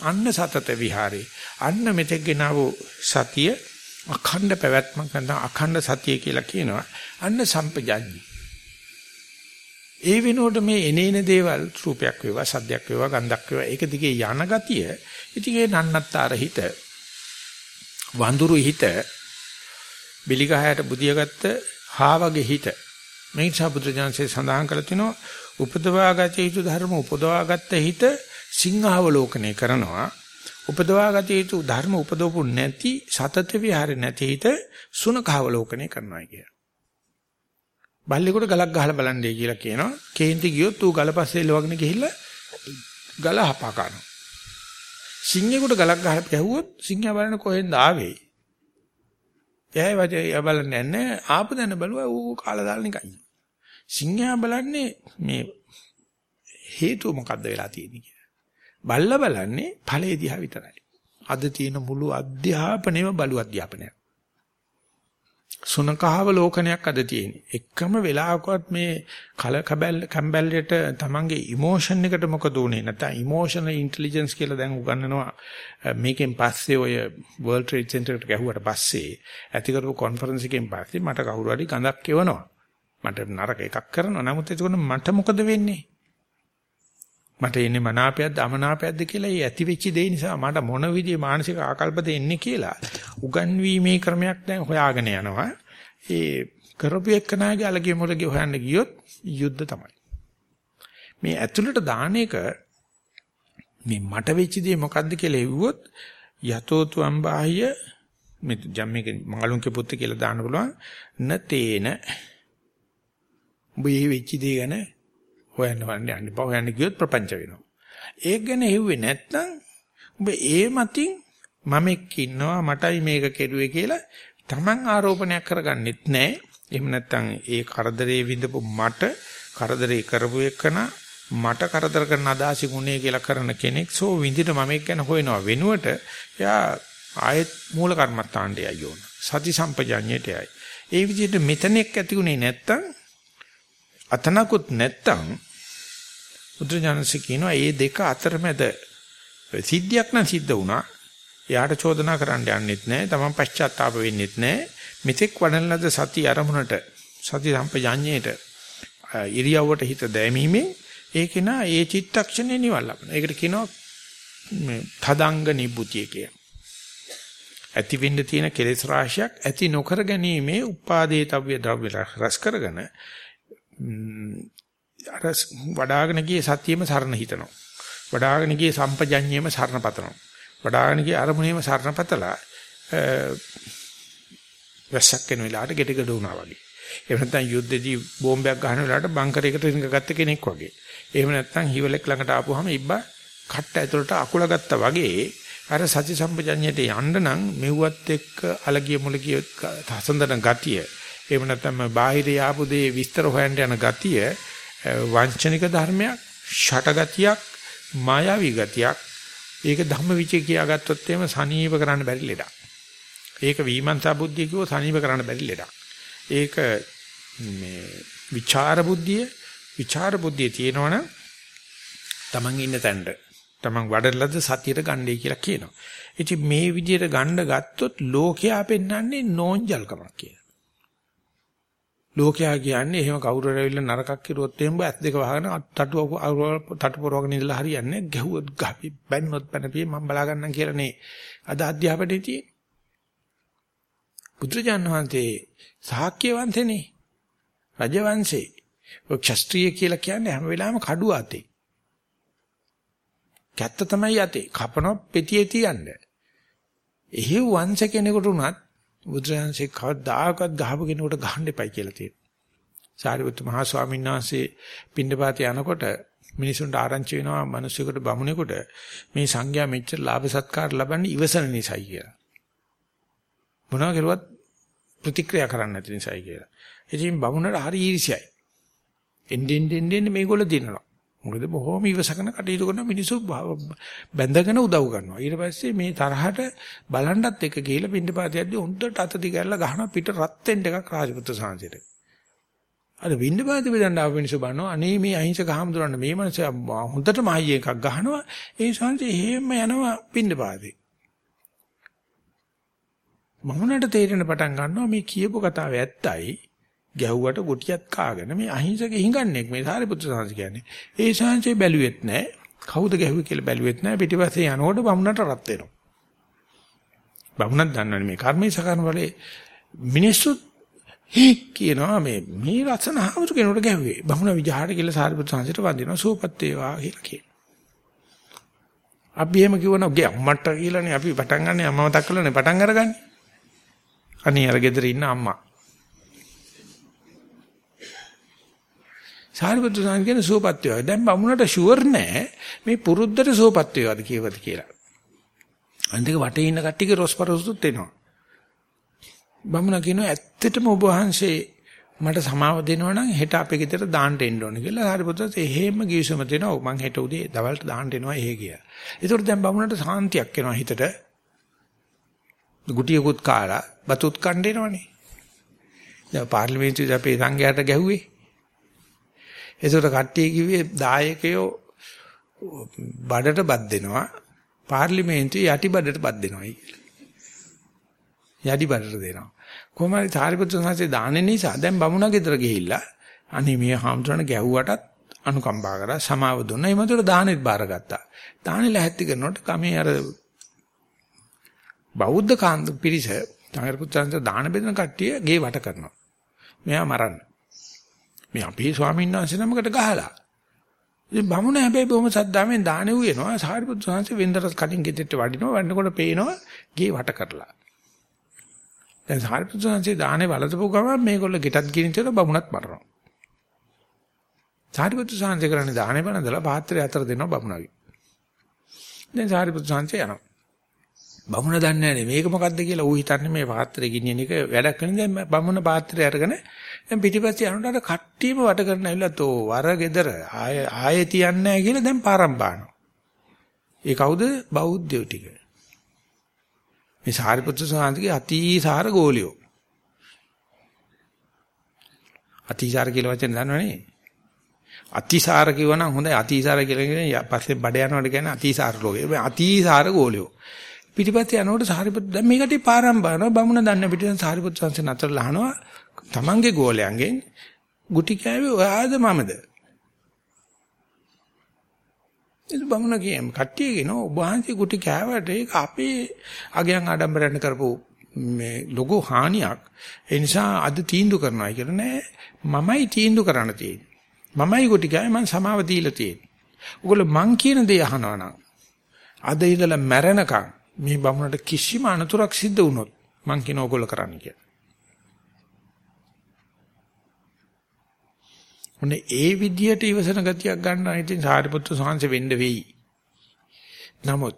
අන්න සතත විහාරේ. අන්න මෙතෙක් ගෙනාවු සතිය අඛණ්ඩ පැවැත්මක් නැත්නම් අඛණ්ඩ සතිය කියලා කියනවා. අන්න සම්පජාඤ්ඤි. ඒ වෙනුවට මේ එනේන දේවල් රූපයක් වේවා සද්දයක් වේවා ගන්ධක් වේවා ඒක දිගේ යන ගතිය ඉතින් ඒ නන්නත්තර හිත වඳුරු හිත බිලිගහයට බුදියාගත්ත හාවගේ හිත මේ නිසා බුදුජානසේ සඳහන් කළ තිනවා උපදවාගත යුතු ධර්ම උපදවාගත්ත හිත සිංහාවලෝකනය කරනවා උපදවාගත යුතු ධර්ම උපදවපු නැති සතත විහාරේ නැති හිත සුනඛාවලෝකනය කරනවා කිය. බල්ලෙකුට ගලක් ගහලා බලන්නේ කියලා කියනවා. කේන්ති ගියොත් ඌ ගලපස්සේ ලවගෙන ගිහිල්ලා ගල හපා ගන්නවා. සිංහෙකුට ගලක් ගහලා ගැහුවොත් සිංහයා බලන්න කොහෙන්ද ආවේ? එයායි වජේ බලන්නේ නැහැ. ආපු දැන බලුවා ඌ කාලා දාලා නිකන්. සිංහයා බලන්නේ මේ හේතුව මොකද්ද වෙලා තියෙන්නේ කියලා. බල්ලා බලන්නේ ඵලයේ දිහා විතරයි. අද තියෙන මුළු අධ්‍යාපනයම බලු අධ්‍යාපනයක්. සුනකහව ලෝකනයක් අද තියෙන්නේ. එකම වෙලාවකවත් මේ කල කබල් කම්බැල්ලට තමන්ගේ ඉමෝෂන් එකට මොකද උනේ නැත්නම් ඉමෝෂනල් ඉන්ටෙලිජන්ස් කියලා දැන් උගන්වනවා මේකෙන් පස්සේ ඔය World Trade Center එකට ගැහුවට පස්සේ ඇති කරපු කොන්ෆරන්ස් එකෙන් පස්සේ මට කවුරු හරි ගඳක් එවනවා. මට නරක එකක් කරනවා. නමුත් එතකොට මට මොකද වෙන්නේ? මට එන්නේ මනාපයක්ද අමනාපයක්ද කියලා ඒ ඇති වෙච්ච දේ නිසා මට මොන විදිහේ මානසික ආකල්පද එන්නේ කියලා උගන්වීමේ ක්‍රමයක් දැන් හොයාගෙන යනවා. ඒ කරපු එක්කනාගේ අලගිය මොලගේ හොයන්න ගියොත් යුද්ධ තමයි. මේ ඇතුළට දාන එක මේ මට වෙච්ච දේ මොකද්ද කියලා එව්වොත් යතෝතු අම්බාහිය මේ ජම්මේක මඟලුන්ගේ පුත්ත කියලා දාන්න පුළුවන් නතේන උඹ මේ වෙච්ච දේ ගැන හොයන්න වන්න යන්න බා හොයන්න ගියොත් ප්‍රපංච වෙනවා. ඒක ගැන හෙව්වේ නැත්නම් උඹ ඒ මතින් මම එක්ක ඉන්නවා මටයි මේක කෙරුවේ කියලා Taman ආරෝපණයක් කරගන්නෙත් නැහැ. එහෙම නැත්නම් ඒ කරදරේ විඳපු මට කරදරේ කරපු එකන මට කරදර කරන අදාසි ගුණේ කියලා කරන කෙනෙක් සෝ විඳින මම එක්ක ගැන හොයනවා වෙනුවට එයා ආයෙත් මූල කර්මත්තාණ්ඩය යෝන. සති සම්පජඤ්ඤයටයි. ඒ විදිහට මෙතනෙක් ඇතිුනේ නැත්තම් අතනකුත් නැත්තම් බුදුජානසී කියනවා මේ දෙක අතරමැද සිද්ධියක් නම් සිද්ධ වුණා. එයාට චෝදනා කරන්න යන්නෙත් නැහැ. Taman පශ්චාත්තාප වෙන්නෙත් නැහැ. මෙතෙක් වඩන ලද සති අරමුණට සති සම්පජාඤ්ඤයට ඉරියව්වට හිත දැමීමෙන් ඒක නා ඒ චිත්තක්ෂණේ නිවල් ලබන. ඒකට කියනවා මේ තදංග නිබ්බුතිය කිය. ඇති වෙන්න තියෙන කෙලෙස් රාශියක් ඇති නොකර ගැනීමේ උපාදේතව්‍ය ද්‍රව්‍ය රස කරගෙන අර වඩාගෙන ගියේ සතියෙම සරණ හිතනවා. වඩාගෙන ගියේ සම්පජඤ්ඤයේම සරණ පතනවා. වඩාගෙන ගියේ අරමුණේම සරණ පතලා වැස්සක් වෙන වෙලාවට ගෙටගඩ වුණා වගේ. එහෙම නැත්නම් යුද්ධෙදී බෝම්බයක් ගහන වෙලාවට බංකරයකට රිංගගත්ත කෙනෙක් වගේ. එහෙම නැත්නම් හිවලෙක් ළඟට ආපුවාම ඉබ්බා කට්ට ඇතුළට අකුල ගත්තා වගේ අර සති සම්පජඤ්ඤයට යන්න නම් මෙව්වත් එක්ක අලගිය මුලගිය හසඳන ගතිය එහෙම නැත්නම් බාහිර යාපු දේ විස්තර හොයන්න යන ගතිය වංචනික ධර්මයක් ෂටගතියක් මායාවී ගතියක් ඒක ධම්මවිචේ කියාගත්තොත් එහෙම සනීප කරන්න බැරි ලෙඩක් ඒක විමර්ශනා බුද්ධිය කිව්ව සනීප කරන්න බැරි ලෙඩක් ඒක මේ විචාර බුද්ධිය විචාර බුද්ධිය තියෙනවනම් Taman ඉන්න තැනට Taman වඩලද සතියට ගන්නයි කියලා කියනවා. ඉතින් මේ විදිහට ගන්න ගත්තොත් ලෝකයා පෙන්වන්නේ නෝන්ජල්කමක් කියලා. ලෝකයා කියන්නේ එහෙම කවුරු හරි ඇවිල්ලා නරකක් කිරුවොත් එහෙම ඇස් දෙක වහගෙන තටු තටු පොරවගෙන ඉඳලා හරියන්නේ ගැහුවොත් ගහපි බැන්නොත් බැනපියේ මම බලා ගන්නම් කියලා නේ අද අධ්‍යාපනයේ තියෙන්නේ. බුදුරජාණන් වහන්සේ සාක්‍ය වංශනේ රජ වංශේ ඔය ක්ෂත්‍රීය කියලා කියන්නේ හැම වෙලාවෙම කඩුව අතේ. කැත්ත තමයි යතේ. කපනවා පෙතියේ තියන්නේ. එහි වංශ කෙනෙකුට උනත් බුදුරජාණන්සේ කවදාකවත් ගහපු කෙනෙකුට ගහන්න එපයි කියලා තියෙනවා. සාරිපුත්තු මහා ස්වාමීන් වහන්සේ පින්ඩපාත යනකොට මිනිසුන්ට ආරංචි වෙනවා මිනිසෙකුට බමුණෙකුට මේ සංඝයා මෙච්චර ලාභ සත්කාර ලබන්නේ ඉවසන නිසායි කියලා. මොනවා කරුවත් ප්‍රතික්‍රියා කරන්න නැති නිසායි කියලා. ඉතින් බමුණට හරි ඊර්ෂ්‍යයි. එන්නෙන් එන්නෙන් මේගොල්ලෝ දිනනවා. මොකද බොහොම ඉවසකන කටයුතු කරන මිනිස්සු බැඳගෙන උදව් කරනවා. ඊට පස්සේ මේ තරහට බලන්නත් එක ගිහිල්ලා පින්නපාතියද්දී උන්ට අත දිගැරලා ගහන පිට රත් වෙන්න එකක් රාජපුත්‍ර සාංශයට. අර පින්නපාති බෙදන්න ආව මිනිස්සු බලනවා අනේ මේ අහිංසක හාමුදුරන් මේ මිනිස්සු හොඳටම අයිය එකක් ගහනවා. ඒ සාංශය එහෙම යනවා පින්නපාති. මමුණට තේරෙන පටන් ගන්නවා මේ කියපු කතාව ඇත්තයි. ගැහුවට ගොටියක් කාගෙන මේ අහිංසක හිඟන්නේක් මේ සාරිපුත්‍ර සාංශ කියන්නේ. ඒ සාංශේ බැලුවෙත් නැහැ. කවුද ගැහුවේ කියලා බැලුවෙත් නැහැ. පිටිපස්සේ යනකොට බමුණට රත් වෙනවා. බමුණක් දන්නවනේ මේ කර්මයේ සකරන වලේ මිනිස්සුත් හි කියනවා මේ මේ රත්න හාමුදුර කෙනෙකුට ගැහුවේ. බමුණ විජහාට කියලා සාරිපුත්‍ර සාංශයට වඳිනවා සූපත් වේවා කියලා කියනවා. අපි එහෙම කිව්වනම් ගේ අම්මට කියලානේ අපි පටන් ගන්න අම්මව දක්කලානේ පටන් අරගන්නේ. අනේ අර ගෙදර ඉන්න අම්මා සාරිපුත්‍ර සාංශ කියන සුවපත් වේවා. දැන් බමුණට ෂුවර් නෑ මේ පුරුද්දට සුවපත් වේවාද කියවද කියලා. අන්තික වටේ ඉන්න කට්ටියගේ රොස්පරොස්තුත් එනවා. බමුණ කියනවා ඇත්තටම ඔබ වහන්සේ මට සමාව දෙනවා නම් හෙට අපේ ගෙදර දාන්න එන්න ඕන කියලා හරිපුත්‍රත් එහෙම ගිවිසුම දෙනවා මං හෙට උදේ දවල්ට දාන්න එනවා එහෙ කියලා. ඒතකොට දැන් බමුණට සාන්තියක් එනවා හිතට. ගුටියකුත් කාලා බතුත් කන්න එනවනේ. දැන් පාර්ලිමේන්තුවේ අපේ සංඝයාට ගැහුවේ ඒසොට කට්ටිය කිව්වේ දායකයෝ බඩට බත් දෙනවා පාර්ලිමේන්තුවේ යටි බඩට බත් දෙනවා කියලා. යටි බඩට දෙනවා. කොහොමද සාරිපුත්‍ර සංඝසේ දාන්නේ නිසා දැන් බමුණා ගෙදර ගිහිල්ලා අනේ මේ හාමුදුරන ගැහුවටත් අනුකම්පා කරා සමාව දුන්නා. එමෙතන දානෙත් බාරගත්තා. දානෙ ලැහැත්ති කරනකොට කමේ අර බෞද්ධ කාන්ත පිරිස සාරිපුත්‍රයන්ට දාන බෙදන කට්ටිය ගේ වට කරනවා. මෙයා මරන්න. මේ අපේ ස්වාමීන් වහන්සේ නමකට ගහලා. ඉතින් බමුණ හැබැයි බොහොම සද්දාමෙන් දානේ උයනවා. සාරිපුත්‍ර සංඝසේ වෙන්දරස් කටින් ගෙදෙට්ට වඩිනවා. වඩනකොට පේනවා ගේ වට කරලා. දැන් සාරිපුත්‍ර සංඝසේ දානේ වලදපු ගමන් මේගොල්ලෝ ගෙටත් ගිනිතල බමුණත් මරනවා. සාරිපුත්‍ර සංඝසේ කරන්නේ දානේ බනදලා පාත්‍රය අතර දෙනවා බමුණගේ. දැන් සාරිපුත්‍ර සංඝසේ යනවා. බමුණ දන්නේ නැහැ මේක මොකද්ද කියලා ඌ හිතන්නේ මේ පාත්‍රය ගිනියන එක වැඩක් කරන දැන් බමුණ පාත්‍රය අරගෙන දැන් පිටිපස්සේ යනකොට අර කට්ටියම වට කරන ඇවිල්ලා තෝ වර ගෙදර ආය ආයේ තියන්නේ නැහැ කියලා දැන් පාරම් බානවා. ඒ කවුද බෞද්ධයෝ ටික. මේ සාරිපුත්‍ර සාන්තිගේ අතිසාර ගෝලියෝ. අතිසාර කියලා වචන දන්නවනේ. අතිසාර කිව්වනම් හොඳයි අතිසාර කියලා කියන්නේ පස්සේ බඩ යනවට කියන්නේ අතිසාර ලෝකේ. මේ අතිසාර ගෝලියෝ. පිටිපස්සේ යනකොට සාරිපුත් දැන් මේකට පාරම් බානවා බමුණ දන්න පිටින් සාරිපුත් සංසන අතර ලහනවා තමන්ගේ ගෝලයන්ගෙන් ගුටි කෑවේ ඔයාද මමද? ඒක බමුණ කියම් කට්ටියගෙන ඔබ වහන්සේ ගුටි කෑවට ඒක අපේ අගයන් ආඩම්බරයෙන් කරපු මේ ලොකු හානියක්. ඒ නිසා අද තීන්දුව කරනවා කියලා නෑ. මමයි තීන්දුව කරන්න තියෙන්නේ. මමයි ගුටි කෑවේ මං සමාව දීලා තියෙන්නේ. ඔගොල්ලෝ මං කියන දේ අහනවා නම් අද ඉඳලා මැරෙනකම් මේ බමුණට කිසිම අනතුරක් සිද්ධ වුණොත් මං කියන ඕගොල්ලෝ කරන්න කියලා. ඔන්නේ ඒ විදියට ඉවසන ගතියක් ගන්නවා ඉතින් සාරිපුත්‍ර සාංශ වෙන්න වෙයි. නමුත්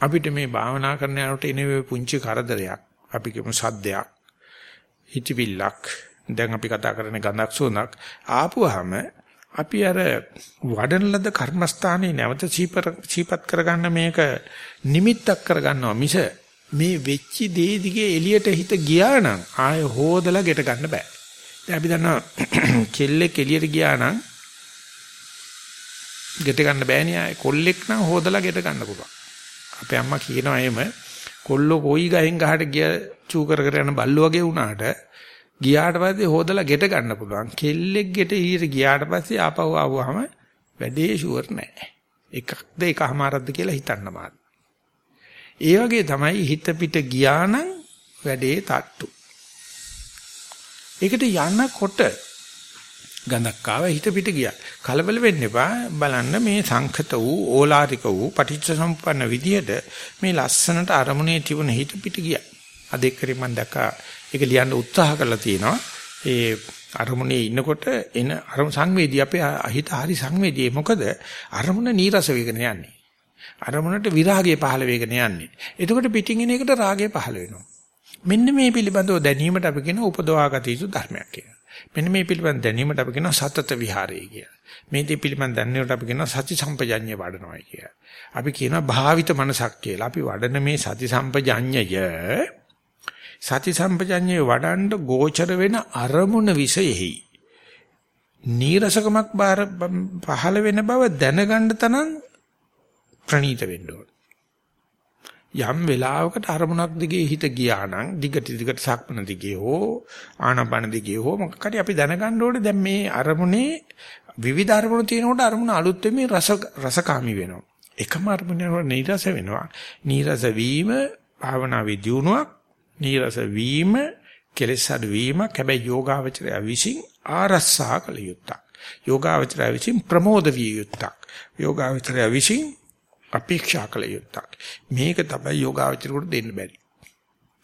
අපිට මේ භාවනා කරන යනකොට එන පුංචි කරදරයක් අපි කියමු සද්දයක් හිතවිල්ලක් දැන් අපි කතා කරන්නේ ගඳක් සුවඳක් ආපුවාම අපි අර වඩන ලද කර්මස්ථානයේ නැවත සීපත් කරගන්න මේක නිමිත්තක් කරගන්නවා මිස මේ වෙච්චි දේ දිගේ එළියට හිත ගියා නම් ආය හොදලා ගෙට ගන්න බෑ. දැන් අපි දන්නවා කෙල්ලෙක් එළියට ගියා නම් ගෙට ගන්න බෑනේ ආය කොල්ලෙක් නම් හොදලා ගෙට ගන්න පුළුවන්. අපේ අම්මා කියනවා එහෙම කොල්ලෝ කොයි ගහෙන් ගහට ගිය චූ කර කර යන බල්ලෝ වගේ වුණාට ගියාට පස්සේ හොදලා ගෙට ගන්න පුළුවන්. කෙල්ලෙක් ගෙට ඊට ගියාට පස්සේ ආපහු ආවම වැඩේ ෂුවර් නෑ. එකක්ද එකමාරක්ද කියලා හිතන්න මාත්. ඒ වගේ තමයි හිත පිට ගියා නම් වැඩේ තට්ටු. ඒකට යනකොට ගඳක් ආව හිත පිට ගියා. කලබල වෙන්න එපා. බලන්න මේ සංඛත වූ ඕලාරික වූ පටිච්ච සම්පන්න විදියට මේ ලස්සනට අරමුණේ තිබුණ හිත පිට ගියා. අද එක්කරි මම දැක්කා ඒක ලියන්න උත්සාහ කරලා තියෙනවා. ඒ අරමුණේ ඉන්නකොට එන අරමුණ සංවේදී අපේ හිත හරි සංවේදී. මොකද අරමුණ නීරස වෙගෙන යන්නේ. අරමුණට විරාගය පහළ වෙගෙන යන්නේ. එතකොට පිටින් එන එකට රාගය පහළ වෙනවා. මෙන්න මේ පිළිබඳව දැනීමට අපි කියන උපදවාගත යුතු ධර්මයක් කියලා. මෙන්න මේ පිළිබඳ දැනීමට අපි කියනවා සතත විහාරය කියලා. මේ දේ පිළිබඳ දැනීමට අපි කියනවා සති සම්පජඤ්ඤය වඩනවා කියලා. අපි කියනවා භාවිත මනසක් කියලා. අපි වඩන මේ සති සම්පජඤ්ඤය සති සම්පජඤ්ඤේ වඩන්න ගෝචර වෙන අරමුණ විශේෂෙහි නීරසකමක් පහළ වෙන බව දැනගන්න තනං ප්‍රණීත වෙන්න ඕන. යම් වෙලාවකට අරමුණක් දිගේ හිත ගියා නම් දිගට දිගට සක්මන දිගේ හෝ ආනපන දිගේ හෝ මොකක් හරි අපි දැනගන්න ඕනේ දැන් මේ අරමුණේ විවිධ අරමුණු තියෙනකොට අරමුණ අලුත් වෙමින් රස රසකාමී වෙනවා. එකම අරමුණේ නීරස වෙනවා. නීරස වීම භාවනාවේ දියුණුවක් නීරස වීම කෙලෙස් අඩු වීමක් හැබැයි යෝගාවචරය විසින් ආරස්සා කළ යුත්තක්. යෝගාවචරය විසින් ප්‍රමෝද විය යුත්තක්. යෝගාවචරය විසින් අපේක්ෂා කළ යුත්තක්. මේක තමයි යෝගාවචරයට දෙන්න බැරි.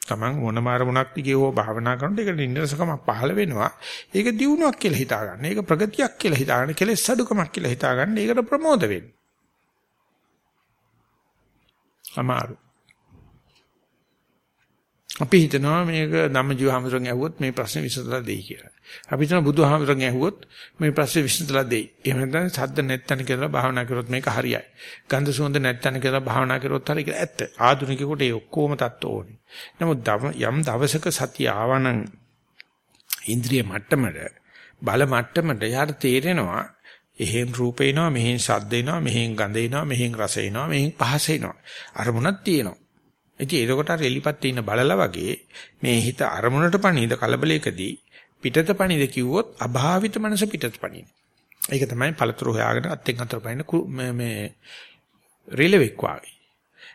Taman මොනම අරමුණක් දිගේ හෝ භාවනා කරනකොට ඒක නිරසකම පහළ වෙනවා. ඒක දියුණුවක් කියලා හිතා ගන්න. ඒක ප්‍රගතියක් කියලා හිතා ගන්න. කෙලෙස් අඩුකමක් කියලා හිතා ගන්න. ඒකට ප්‍රමෝද වෙන්න. අමාරු. අපි හිතනවා මේක ධම්මජීව හැමෝටම ඇහුවොත් මේ ප්‍රශ්නේ විසඳලා දෙයි කියලා. අපි හිතනවා බුදුහාමරගෙන් ඇහුවොත් මේ ප්‍රශ්නේ විසඳලා දෙයි. එහෙම නැත්නම් සද්ද නැත්තන කියලා භාවනා කරොත් මේක හරියයි. ගන්ධ සුවඳ නැත්තන කියලා භාවනා කරොත් හරිය කියලා ඇත්ත. ආධුනිකයෙකුට ඒ ඔක්කොම தত্ত্ব ඕනේ. නමුත් යම් දවසක සතිය ආවනම් ඉන්ද්‍රිය මට්ටමට බල මට්ටමට යාට තේරෙනවා එහෙන් රූපේනවා මෙහෙන් සද්දේනවා මෙහෙන් ගඳේනවා මෙහෙන් රසේනවා මෙහෙන් පහසේනවා. අරමුණක් තියෙනවා. ඉතින් ඒකට අර එලිපත් ඉන්න බලලා වගේ මේ හිත අරමුණට පණීද කලබලයකදී පිටත පණීද කිව්වොත් අභාවිත මනස පිටත පණීන. ඒක තමයි පළතුරු හොයාගෙන අත්ෙන් අතට පයින්න මේ රිලෙවෙක් වාගේ.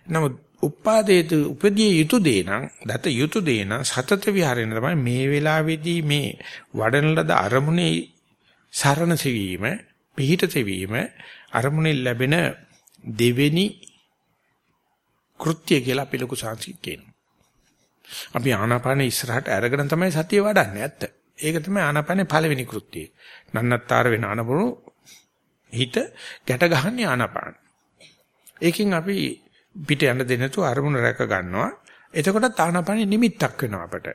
නමුත් උපාදේත උපදී යුතු දේ නම් දත යුතු දේ නම් සතත විහරණ තමයි මේ වෙලාවේදී මේ වඩන ලද අරමුණේ සරණ සෙවීම පිහිට සෙවීම අරමුණේ ලැබෙන දෙවෙනි කෘත්‍ය කියලා අපි ලොකු සංසික් කියනවා. අපි ආනාපාන ඉස්සරහට අරගෙන තමයි සතිය වඩන්නේ ඇත්ත. ඒක තමයි ආනාපානේ පළවෙනි කෘත්‍යය. නන්නත්තර වෙන අනබුණු හිත ගැට ගහන්නේ ආනාපාන. ඒකෙන් අපි පිට යන්න දෙන්නතු අරමුණ රැක ගන්නවා. එතකොට ආනාපානේ නිමිත්තක් වෙනවා අපට.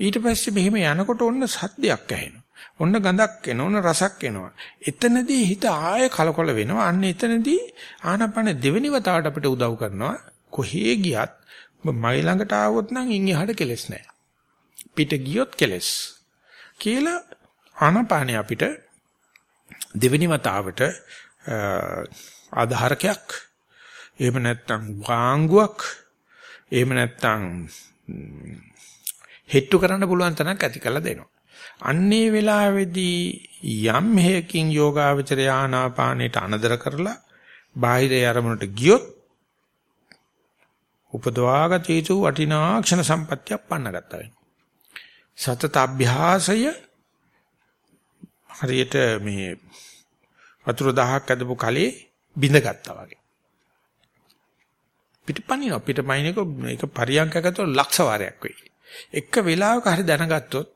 ඊට පස්සේ මෙහෙම යනකොට ඔන්න සද්දයක් ඇහෙනවා. ඔන්න ගඳක් එනවා, ඔන්න රසක් එනවා. එතනදී හිත ආයෙ කලකොල වෙනවා. අන්න එතනදී ආනපන දෙවෙනි වතාවට අපිට උදව් කරනවා. කොහේ ගියත් මයි ළඟට ආවොත් නම් ඉන් එහාට කෙලස් නැහැ. පිට ගියොත් කෙලස්. කියලා ආනපානේ අපිට දෙවෙනි වතාවට ආධාරකයක් එහෙම නැත්නම් වාංගුවක් එහෙම නැත්නම් හෙට්ටු කරන්න පුළුවන් තරක් ඇති කරලා දෙනවා. අන්නේ වෙලාවේදී යම් හේකින් යෝගාවචරය ආනාපානයට අනදර කරලා බාහිර යරමුණට ගියොත් උපදවාගත යුතු වටිනා ක්ෂණ සම්පත්තියක් පන්නගත්තා වෙනවා. සතත අභ්‍යාසය හරියට මේ වතුර දහහක් ඇදපු කලේ බිඳගත්තා වගේ. පිටපණිනවා පිටපයින්ක මේක පරියන්කකට ලක්ෂ වාරයක් වෙයි. එක වෙලාවක හරි දැනගත්තොත්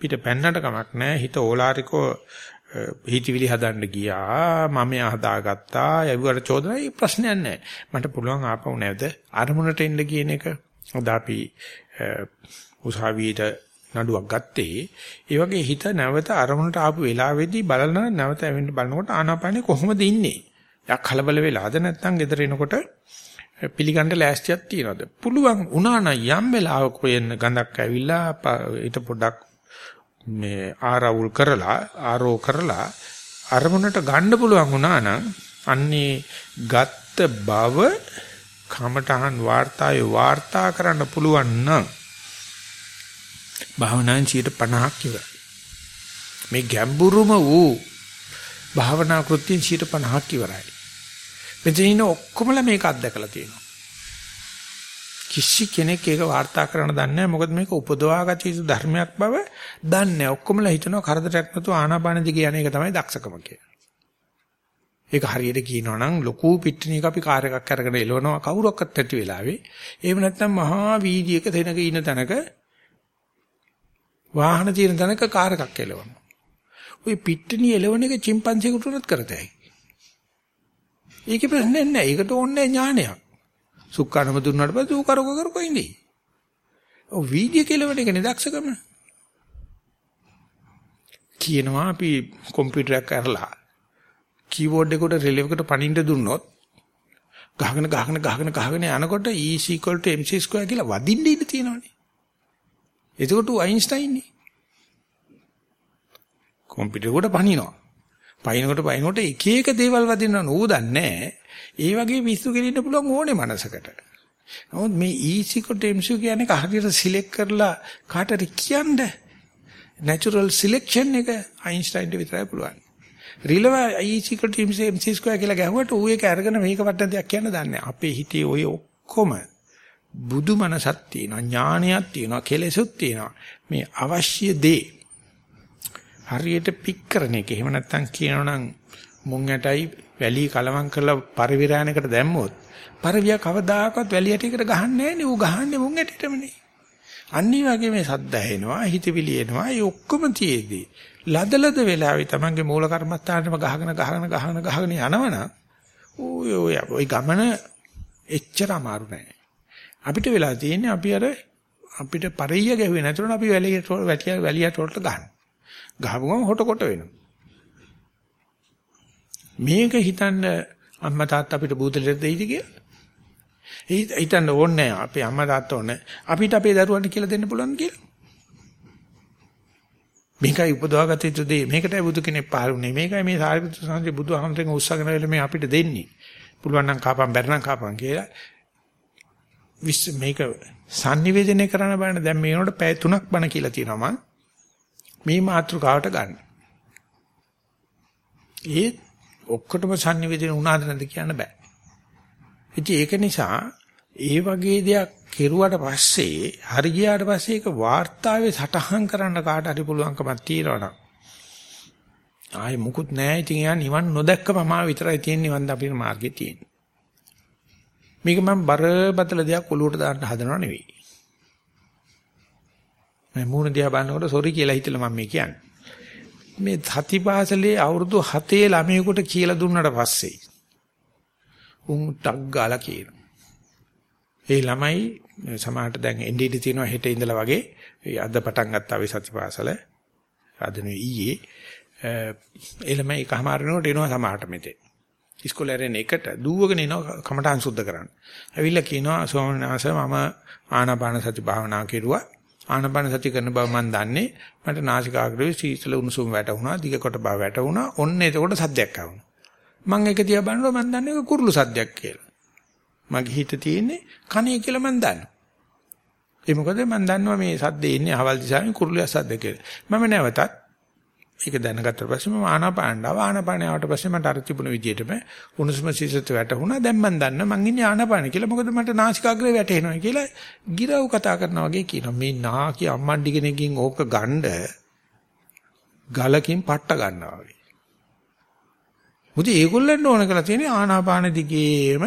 පිට පැන්නට කමක් නැහැ. හිත ඕලාරිකෝ හිතවිලි හදන්න ගියා. මම හදාගත්තා. යවුවට චෝදනයි ප්‍රශ්නයක් නැහැ. මට පුළුවන් ආපහු නැවත අරමුණට එන්න කියන එක. අද අපි උසාවියට නඩුවක් ගත්තේ. ඒ වගේ හිත නැවත අරමුණට ආපු වෙලාවේදී බලන නැවත ඇවිත් බලනකොට ආනාපානෙ කොහොමද ඉන්නේ? යක් කලබල වෙලාද නැත්නම් ගෙදර එනකොට පිළිගන්න ලෑස්තියක් තියනවද? පුළුවන් උනා නම් යම් වෙලාවක වෙන්න ගඳක් ඇවිල්ලා ඊට පොඩ්ඩක් මේ ආරවුල් කරලා ආරෝ කරලා අරමුණට ගන්න පුළුවන් වුණා නම් අන්නේ ගත්ත බව කමඨහන් වාර්තාවේ වාර්තා කරන්න පුළුවන් නම් භාවනාන් 50ක් ඉවරයි. මේ ගැඹුරුම වූ භාවනා කෘත්‍යයෙන් 50ක් ඉවරයි. මෙතන ඉන්න ඔක්කොමලා මේක අත්දකලා තියෙනවා. කිසි කෙනෙක් ඒක වාර්තා කරන්න දන්නේ නැහැ මොකද මේක උපදවාගත යුතු ධර්මයක් බව දන්නේ නැහැ ඔක්කොමලා හිතනවා කරදරයක් නැතුව ආනාපාන දිගේ යන එක තමයි දක්ෂකම කියලා. ඒක හරියට කියනවා නම් ලොකු පිටිනියක අපි කාර් එකක් අරගෙන එලවනවා කවුරක්වත් නැති වෙලාවේ එහෙම නැත්නම් මහා වීදියේක තැනක ඉන තැනක වාහන තියෙන තැනක කාර් එකක් එලවනවා. ওই පිටිනිය එලවන එක chimpanzee උනත් කරතයි. ඒකේ ප්‍රශ්නයක් නැහැ. ඒකට ඕනේ ඥානයක්. සුක්කානම දුන්නාට පස්සේ ඌ කරක කරක ඉන්නේ. ඔව් වීඩියෝ කෙලවන එක නිදක්ෂකම. කියනවා අපි කම්පියුටරයක් කරලා කීබෝඩ් එකට රිලෙව් එකට පණින්න දුන්නොත් ගහගෙන ගහගෙන ගහගෙන ගහගෙන යනකොට E mc2 කියලා වදින්න ඉන්න තියෙනවනේ. එතකොට අයින්ස්ටයින් නේ. කම්පියුටර් එකට පණිනවා. පයින්කොට පයින්කොට එක එක දේවල් වදිනවා නෝ දන්නේ ඒ වගේ පිස්සු කෙලින්න පුළුවන් ඕනේ මනසකට. නමුත් මේ ඊසි කොට එම්සු කියන්නේ කහරියට සිලෙක්ට් කරලා කාටරි කියන්න. Natural selection එක අයින්ස්ටයින්ට විතරයි පුළුවන්. රිලව ඊසි කොට M C M C square කියලා ගැහුවට ඌ ඒක අරගෙන මේක වටන දෙයක් කියන්න දන්නේ අපේ හිතේ ඔය ඔක්කොම බුදු මනසක් තියෙනවා ඥානයක් තියෙනවා කෙලෙසුත් තියෙනවා. මේ අවශ්‍ය දේ හරියට පික් කරන එක. එහෙම නැත්නම් කියනවනම් මුං ඇටයි වැලි කලවම් කරලා පරිවිරාණයකට දැම්මොත් පරිවිය කවදාකවත් වැලි ඇටයකට ගහන්නේ නැහැ නේ. ඌ ගහන්නේ මුං ඇටයටමනේ. අනිත් වගේ මේ සද්ද ඇහෙනවා, හිතවිලි එනවා. ඒ ඔක්කොම තියේදී ලදලද වෙලාවේ තමන්ගේ මූල කර්මස්ථානෙම ගහගෙන ගහගෙන ගහගෙන ගහගෙන යනවනම් ඔය ඔය ඔය ගමන එච්චර අමාරු නෑ. අපිට වෙලා තියෙන්නේ අපි අර අපිට පරිය ගැහුවේ නැතුණු අපි වැලියට වැලියට වලට ගන්න. ගහපු ගමන් හොට කොට වෙනවා. මේක හිතන්න අම්මා තාත්තා අපිට බූදලෙට දෙයිද කියලා. ඒ හිතන්න ඕනේ නැහැ. අපේ අම්මා තාත්තා ඕනේ. අපිට අපේ දරුවන්ට කියලා දෙන්න පුළුවන් කියලා. මේකයි උපදවාගත යුතු දේ. මේකටයි බුදු කෙනෙක් පහළුනේ. මේකයි මේ සාරිපුත්‍ර සංඝ බුදුහාමරෙන් උස්සගෙන වෙල මේ අපිට දෙන්නේ. පුළුවන් නම් කාපම් බැරනම් කාපම් කියලා. විශ්ව මේක sannivedana කරන්න බෑනේ. දැන් මේනොට පැය 3ක් බණ කියලා තියෙනවා මම. මේ මාතෘකාවට ගන්න. ඒ ඔක්කොටම sannivedana වුණාද නැද්ද කියන්න බෑ. ඉතින් ඒක නිසා ඒ වගේ දෙයක් කෙරුවට පස්සේ හරි ගියාට පස්සේ ඒක වාර්තාවේ සටහන් කරන්න කාට හරි පුළුවන්කමක් තියෙනවා ආයේ මුකුත් නැහැ ඉතින් එයා නිවන් නොදැක්කම මා විතරයි තියෙන නිවන් දකින්න මාර්ගේ තියෙන්නේ. මේක මම බරපතල දෙයක් ඔලුවට දාන්න හදනව නෙවෙයි. මම මූණ දිහා බලනකොට සෝරි කියලා හිතලා මම මේ කියන්නේ. මේ සතිපාසලේ අවුරුදු 7 ළමයෙකුට කියලා දුන්නාට පස්සේ උන් ටක් ගාලා කියනවා. ඒ ළමයි සමහරට දැන් එන්ඩීඩි තියෙනවා හෙට ඉඳලා වගේ අද පටන් ගත්තා වෙයි සතිපාසල. අද නෙවෙයි ඊයේ. ඒ ළමයි එකමාරනකොට එනවා සමහරට මෙතේ. ඉස්කෝලේ රෙන් එකට දුවගෙන එනවා කමටහන් සුද්ධ කරන්න. ඇවිල්ලා කියනවා ස්වාමීන් වහන්සේ මම ආනාපාන සති භාවනා කෙරුවා. ආනපන සති කරන බව මම දන්නේ. මට නාසිකාග්‍රේ සීතල උණුසුම් වැටුණා දිග කොට බව වැටුණා. ඔන්න එතකොට සද්දයක් ආවුණා. මම ඒක දිහා බලනකොට මම දන්නේ ඒක කුරුළු සද්දයක් කියලා. මගේ හිත තියෙන්නේ කනේ කියලා මම දන්නවා. ඒ මොකද මම දන්නවා මේ සද්දේ ඉන්නේ අහවල් දිශාවෙන් කුරුළු සද්ද කියලා. මම නැවතත් ඒක දැනගත්තට පස්සේ මම ආනාපාන ආව ආනාපාන ආවට පස්සේ මට අර තිබුණ විදිහටම උණුසුම සීසත් වැටුණා දැන් මම දන්න මං ඉන්නේ ආනාපාන කියලා මොකද මට නාසිකාග්‍රේ වැටෙනවා කියලා ගිරව් කතා කරනවා වගේ කියනවා මේ නාකි අම්මණ්ඩි කෙනකින් ඕක ගණ්ඩ ගලකින් පට්ට ගන්නවා වගේ මුදි ඒගොල්ලන්ට ඕන කරලා තියෙන්නේ ආනාපාන දිගේම